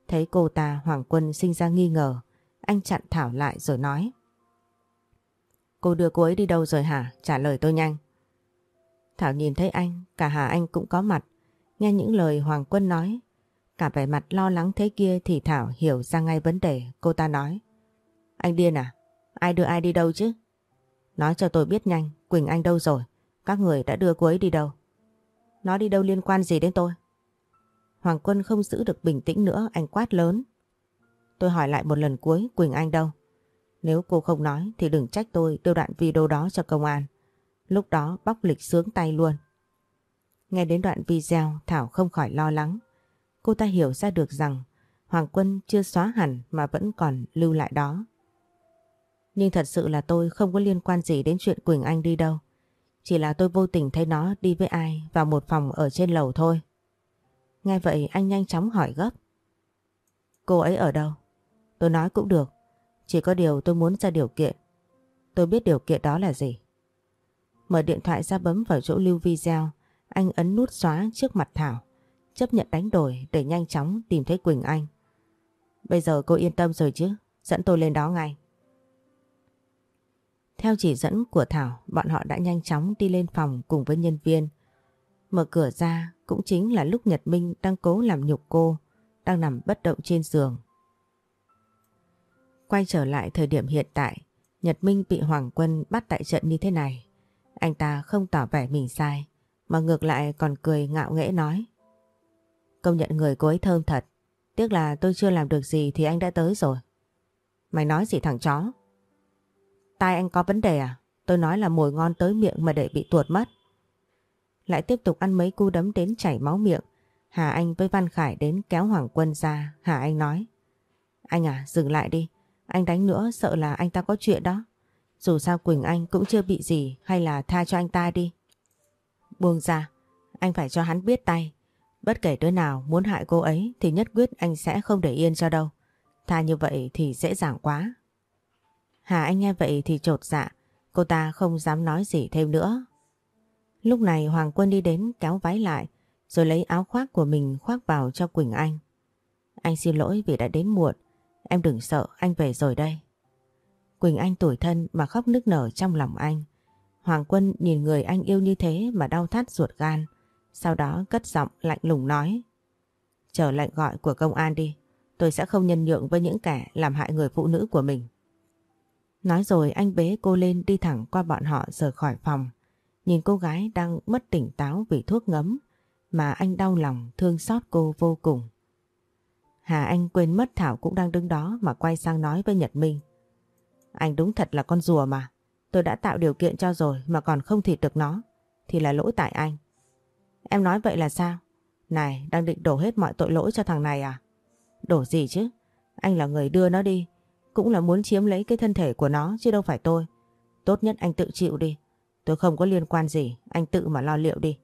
Thấy cô ta Hoàng Quân sinh ra nghi ngờ, anh chặn Thảo lại rồi nói. Cô đưa cô ấy đi đâu rồi hả? Trả lời tôi nhanh. Thảo nhìn thấy anh, cả Hà Anh cũng có mặt. Nghe những lời Hoàng Quân nói, cả vẻ mặt lo lắng thế kia thì Thảo hiểu ra ngay vấn đề. Cô ta nói. Anh điên à? Ai đưa ai đi đâu chứ? Nói cho tôi biết nhanh, Quỳnh Anh đâu rồi? Các người đã đưa cô ấy đi đâu? Nó đi đâu liên quan gì đến tôi? Hoàng Quân không giữ được bình tĩnh nữa, anh quát lớn. Tôi hỏi lại một lần cuối, Quỳnh Anh đâu? Nếu cô không nói thì đừng trách tôi đưa đoạn video đó cho công an. Lúc đó bóc lịch sướng tay luôn. Nghe đến đoạn video, Thảo không khỏi lo lắng. Cô ta hiểu ra được rằng Hoàng Quân chưa xóa hẳn mà vẫn còn lưu lại đó. Nhưng thật sự là tôi không có liên quan gì đến chuyện Quỳnh Anh đi đâu. Chỉ là tôi vô tình thấy nó đi với ai vào một phòng ở trên lầu thôi. Nghe vậy anh nhanh chóng hỏi gấp. Cô ấy ở đâu? Tôi nói cũng được. Chỉ có điều tôi muốn ra điều kiện. Tôi biết điều kiện đó là gì. Mở điện thoại ra bấm vào chỗ lưu video. Anh ấn nút xóa trước mặt Thảo. Chấp nhận đánh đổi để nhanh chóng tìm thấy Quỳnh Anh. Bây giờ cô yên tâm rồi chứ. Dẫn tôi lên đó ngay. Theo chỉ dẫn của Thảo, bọn họ đã nhanh chóng đi lên phòng cùng với nhân viên. Mở cửa ra cũng chính là lúc Nhật Minh đang cố làm nhục cô, đang nằm bất động trên giường. Quay trở lại thời điểm hiện tại, Nhật Minh bị Hoàng Quân bắt tại trận như thế này. Anh ta không tỏ vẻ mình sai, mà ngược lại còn cười ngạo nghễ nói. Công nhận người cô ấy thơm thật, tiếc là tôi chưa làm được gì thì anh đã tới rồi. Mày nói gì thằng chó? Tai anh có vấn đề à? Tôi nói là mồi ngon tới miệng mà để bị tuột mất. Lại tiếp tục ăn mấy cú đấm đến chảy máu miệng. Hà Anh với Văn Khải đến kéo Hoàng Quân ra. Hà Anh nói. Anh à, dừng lại đi. Anh đánh nữa sợ là anh ta có chuyện đó. Dù sao Quỳnh Anh cũng chưa bị gì hay là tha cho anh ta đi. Buông ra, anh phải cho hắn biết tay. Bất kể đứa nào muốn hại cô ấy thì nhất quyết anh sẽ không để yên cho đâu. Tha như vậy thì dễ dàng quá. Hà Anh nghe vậy thì trột dạ, cô ta không dám nói gì thêm nữa. Lúc này Hoàng Quân đi đến kéo váy lại, rồi lấy áo khoác của mình khoác vào cho Quỳnh Anh. Anh xin lỗi vì đã đến muộn, em đừng sợ, anh về rồi đây. Quỳnh Anh tủi thân mà khóc nức nở trong lòng anh. Hoàng Quân nhìn người anh yêu như thế mà đau thắt ruột gan, sau đó cất giọng lạnh lùng nói. Chờ lệnh gọi của công an đi, tôi sẽ không nhân nhượng với những kẻ làm hại người phụ nữ của mình. Nói rồi anh bế cô lên đi thẳng qua bọn họ rời khỏi phòng. Nhìn cô gái đang mất tỉnh táo vì thuốc ngấm mà anh đau lòng thương xót cô vô cùng. Hà Anh quên mất Thảo cũng đang đứng đó mà quay sang nói với Nhật Minh. Anh đúng thật là con rùa mà. Tôi đã tạo điều kiện cho rồi mà còn không thịt được nó. Thì là lỗi tại anh. Em nói vậy là sao? Này, đang định đổ hết mọi tội lỗi cho thằng này à? Đổ gì chứ? Anh là người đưa nó đi cũng là muốn chiếm lấy cái thân thể của nó chứ đâu phải tôi. Tốt nhất anh tự chịu đi. Tôi không có liên quan gì, anh tự mà lo liệu đi.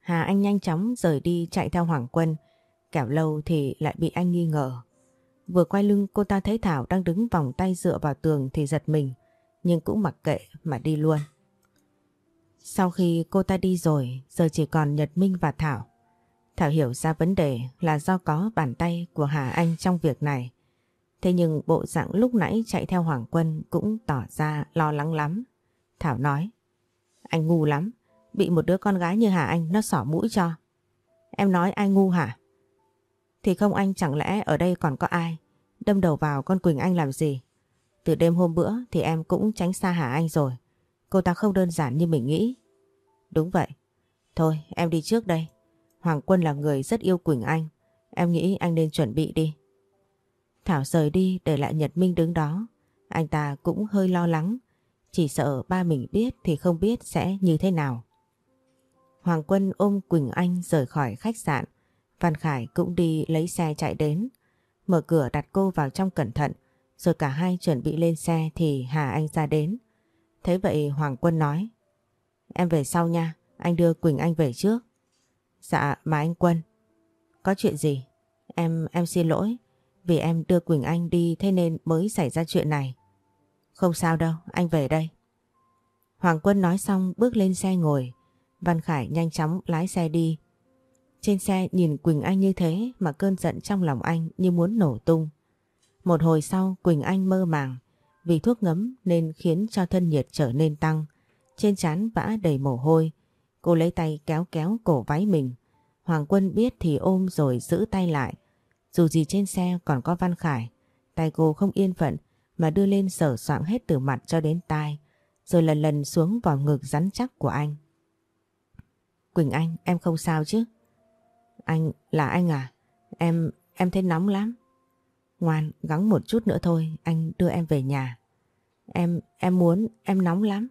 Hà Anh nhanh chóng rời đi chạy theo Hoàng Quân, kẻo lâu thì lại bị anh nghi ngờ. Vừa quay lưng cô ta thấy Thảo đang đứng vòng tay dựa vào tường thì giật mình, nhưng cũng mặc kệ mà đi luôn. Sau khi cô ta đi rồi, giờ chỉ còn Nhật Minh và Thảo. Thảo hiểu ra vấn đề là do có bàn tay của Hà Anh trong việc này. Thế nhưng bộ dạng lúc nãy chạy theo Hoàng Quân cũng tỏ ra lo lắng lắm. Thảo nói, anh ngu lắm, bị một đứa con gái như Hà Anh nó sỏ mũi cho. Em nói ai ngu hả? Thì không anh chẳng lẽ ở đây còn có ai đâm đầu vào con Quỳnh Anh làm gì? Từ đêm hôm bữa thì em cũng tránh xa Hà Anh rồi. Cô ta không đơn giản như mình nghĩ. Đúng vậy. Thôi, em đi trước đây. Hoàng Quân là người rất yêu Quỳnh Anh. Em nghĩ anh nên chuẩn bị đi. Thảo rời đi để lại Nhật Minh đứng đó. Anh ta cũng hơi lo lắng. Chỉ sợ ba mình biết thì không biết sẽ như thế nào. Hoàng Quân ôm Quỳnh Anh rời khỏi khách sạn. Văn Khải cũng đi lấy xe chạy đến. Mở cửa đặt cô vào trong cẩn thận. Rồi cả hai chuẩn bị lên xe thì Hà Anh ra đến. Thế vậy Hoàng Quân nói. Em về sau nha, anh đưa Quỳnh Anh về trước. Dạ mà anh Quân. Có chuyện gì? Em em xin lỗi. Vì em đưa Quỳnh Anh đi thế nên mới xảy ra chuyện này. Không sao đâu, anh về đây. Hoàng Quân nói xong bước lên xe ngồi. Văn Khải nhanh chóng lái xe đi. Trên xe nhìn Quỳnh Anh như thế mà cơn giận trong lòng anh như muốn nổ tung. Một hồi sau Quỳnh Anh mơ màng vì thuốc ngấm nên khiến cho thân nhiệt trở nên tăng. Trên trán vã đầy mồ hôi. Cô lấy tay kéo kéo cổ váy mình. Hoàng Quân biết thì ôm rồi giữ tay lại. Dù gì trên xe còn có Văn Khải. Tay cô không yên phận mà đưa lên sở soạn hết từ mặt cho đến tai. Rồi lần lần xuống vào ngực rắn chắc của anh. Quỳnh Anh, em không sao chứ? Anh, là anh à? Em, em thấy nóng lắm. Ngoan, gắng một chút nữa thôi, anh đưa em về nhà. Em, em muốn, em nóng lắm.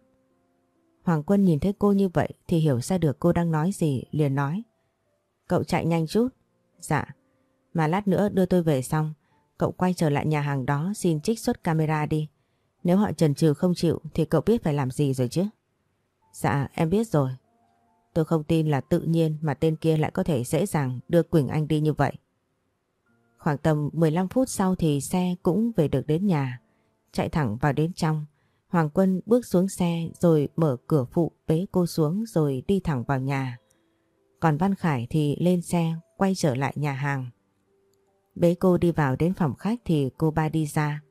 Hoàng Quân nhìn thấy cô như vậy thì hiểu ra được cô đang nói gì, liền nói. Cậu chạy nhanh chút. Dạ, mà lát nữa đưa tôi về xong, cậu quay trở lại nhà hàng đó xin trích xuất camera đi. Nếu họ trần trừ không chịu thì cậu biết phải làm gì rồi chứ. Dạ, em biết rồi. Tôi không tin là tự nhiên mà tên kia lại có thể dễ dàng đưa Quỳnh Anh đi như vậy. Khoảng tầm 15 phút sau thì xe cũng về được đến nhà. Chạy thẳng vào đến trong. Hoàng Quân bước xuống xe rồi mở cửa phụ bế cô xuống rồi đi thẳng vào nhà. Còn Văn Khải thì lên xe, quay trở lại nhà hàng. Bế cô đi vào đến phòng khách thì cô ba đi ra.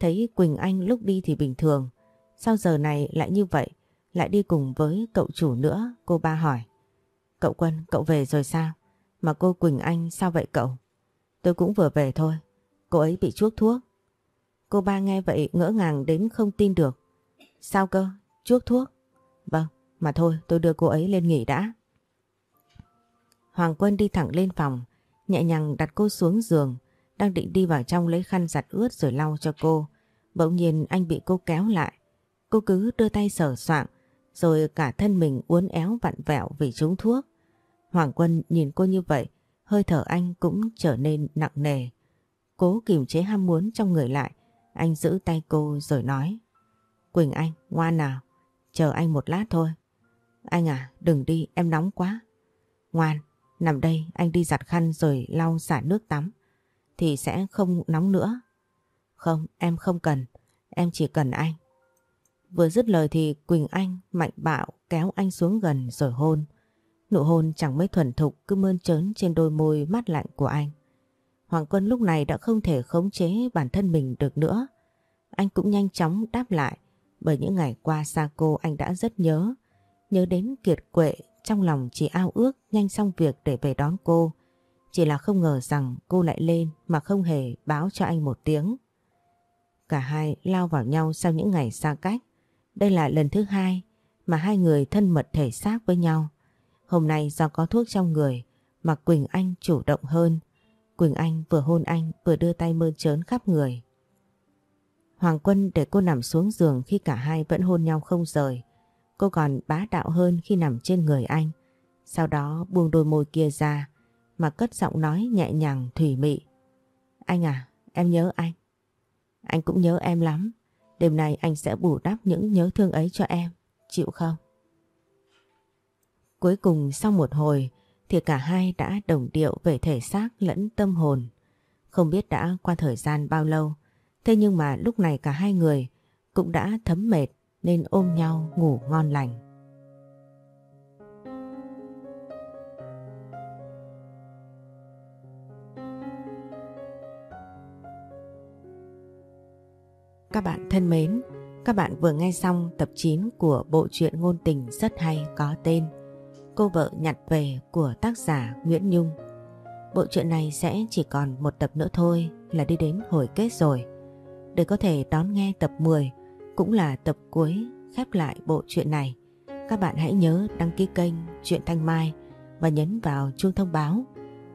Thấy Quỳnh Anh lúc đi thì bình thường. Sao giờ này lại như vậy? Lại đi cùng với cậu chủ nữa, cô ba hỏi. Cậu Quân, cậu về rồi sao? Mà cô Quỳnh Anh sao vậy cậu? Tôi cũng vừa về thôi. Cô ấy bị chuốc thuốc. Cô ba nghe vậy ngỡ ngàng đến không tin được. Sao cơ? Chuốc thuốc? Vâng, mà thôi tôi đưa cô ấy lên nghỉ đã. Hoàng Quân đi thẳng lên phòng, nhẹ nhàng đặt cô xuống giường, đang định đi vào trong lấy khăn giặt ướt rồi lau cho cô. Bỗng nhiên anh bị cô kéo lại. Cô cứ đưa tay sờ soạng, rồi cả thân mình uốn éo vặn vẹo vì trúng thuốc. Hoàng Quân nhìn cô như vậy, hơi thở anh cũng trở nên nặng nề. Cố kìm chế ham muốn trong người lại, anh giữ tay cô rồi nói. Quỳnh Anh, ngoan nào, chờ anh một lát thôi. Anh à, đừng đi, em nóng quá. Ngoan, nằm đây anh đi giặt khăn rồi lau xả nước tắm. Thì sẽ không nóng nữa. Không, em không cần, em chỉ cần anh. Vừa dứt lời thì Quỳnh Anh, mạnh bạo kéo anh xuống gần rồi hôn. Nụ hôn chẳng mấy thuần thục, cứ mơn trớn trên đôi môi mát lạnh của anh. Hoàng Quân lúc này đã không thể khống chế bản thân mình được nữa. Anh cũng nhanh chóng đáp lại, bởi những ngày qua xa cô anh đã rất nhớ. Nhớ đến kiệt quệ, trong lòng chỉ ao ước nhanh xong việc để về đón cô. Chỉ là không ngờ rằng cô lại lên mà không hề báo cho anh một tiếng. Cả hai lao vào nhau sau những ngày xa cách. Đây là lần thứ hai mà hai người thân mật thể xác với nhau. Hôm nay do có thuốc trong người mà Quỳnh Anh chủ động hơn. Quỳnh Anh vừa hôn anh vừa đưa tay mơn trớn khắp người. Hoàng Quân để cô nằm xuống giường khi cả hai vẫn hôn nhau không rời. Cô còn bá đạo hơn khi nằm trên người anh. Sau đó buông đôi môi kia ra mà cất giọng nói nhẹ nhàng thủy mị. Anh à, em nhớ anh. Anh cũng nhớ em lắm. Đêm nay anh sẽ bù đắp những nhớ thương ấy cho em. Chịu không? Cuối cùng sau một hồi thì cả hai đã đồng điệu về thể xác lẫn tâm hồn. Không biết đã qua thời gian bao lâu, thế nhưng mà lúc này cả hai người cũng đã thấm mệt nên ôm nhau ngủ ngon lành. Các bạn thân mến, các bạn vừa nghe xong tập 9 của bộ truyện ngôn tình rất hay có tên Cô vợ nhặt về của tác giả Nguyễn Nhung. Bộ truyện này sẽ chỉ còn một tập nữa thôi là đi đến hồi kết rồi. Để có thể đón nghe tập 10 cũng là tập cuối khép lại bộ truyện này. Các bạn hãy nhớ đăng ký kênh Truyện Thanh Mai và nhấn vào chuông thông báo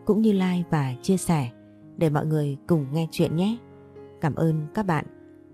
cũng như like và chia sẻ để mọi người cùng nghe chuyện nhé. Cảm ơn các bạn.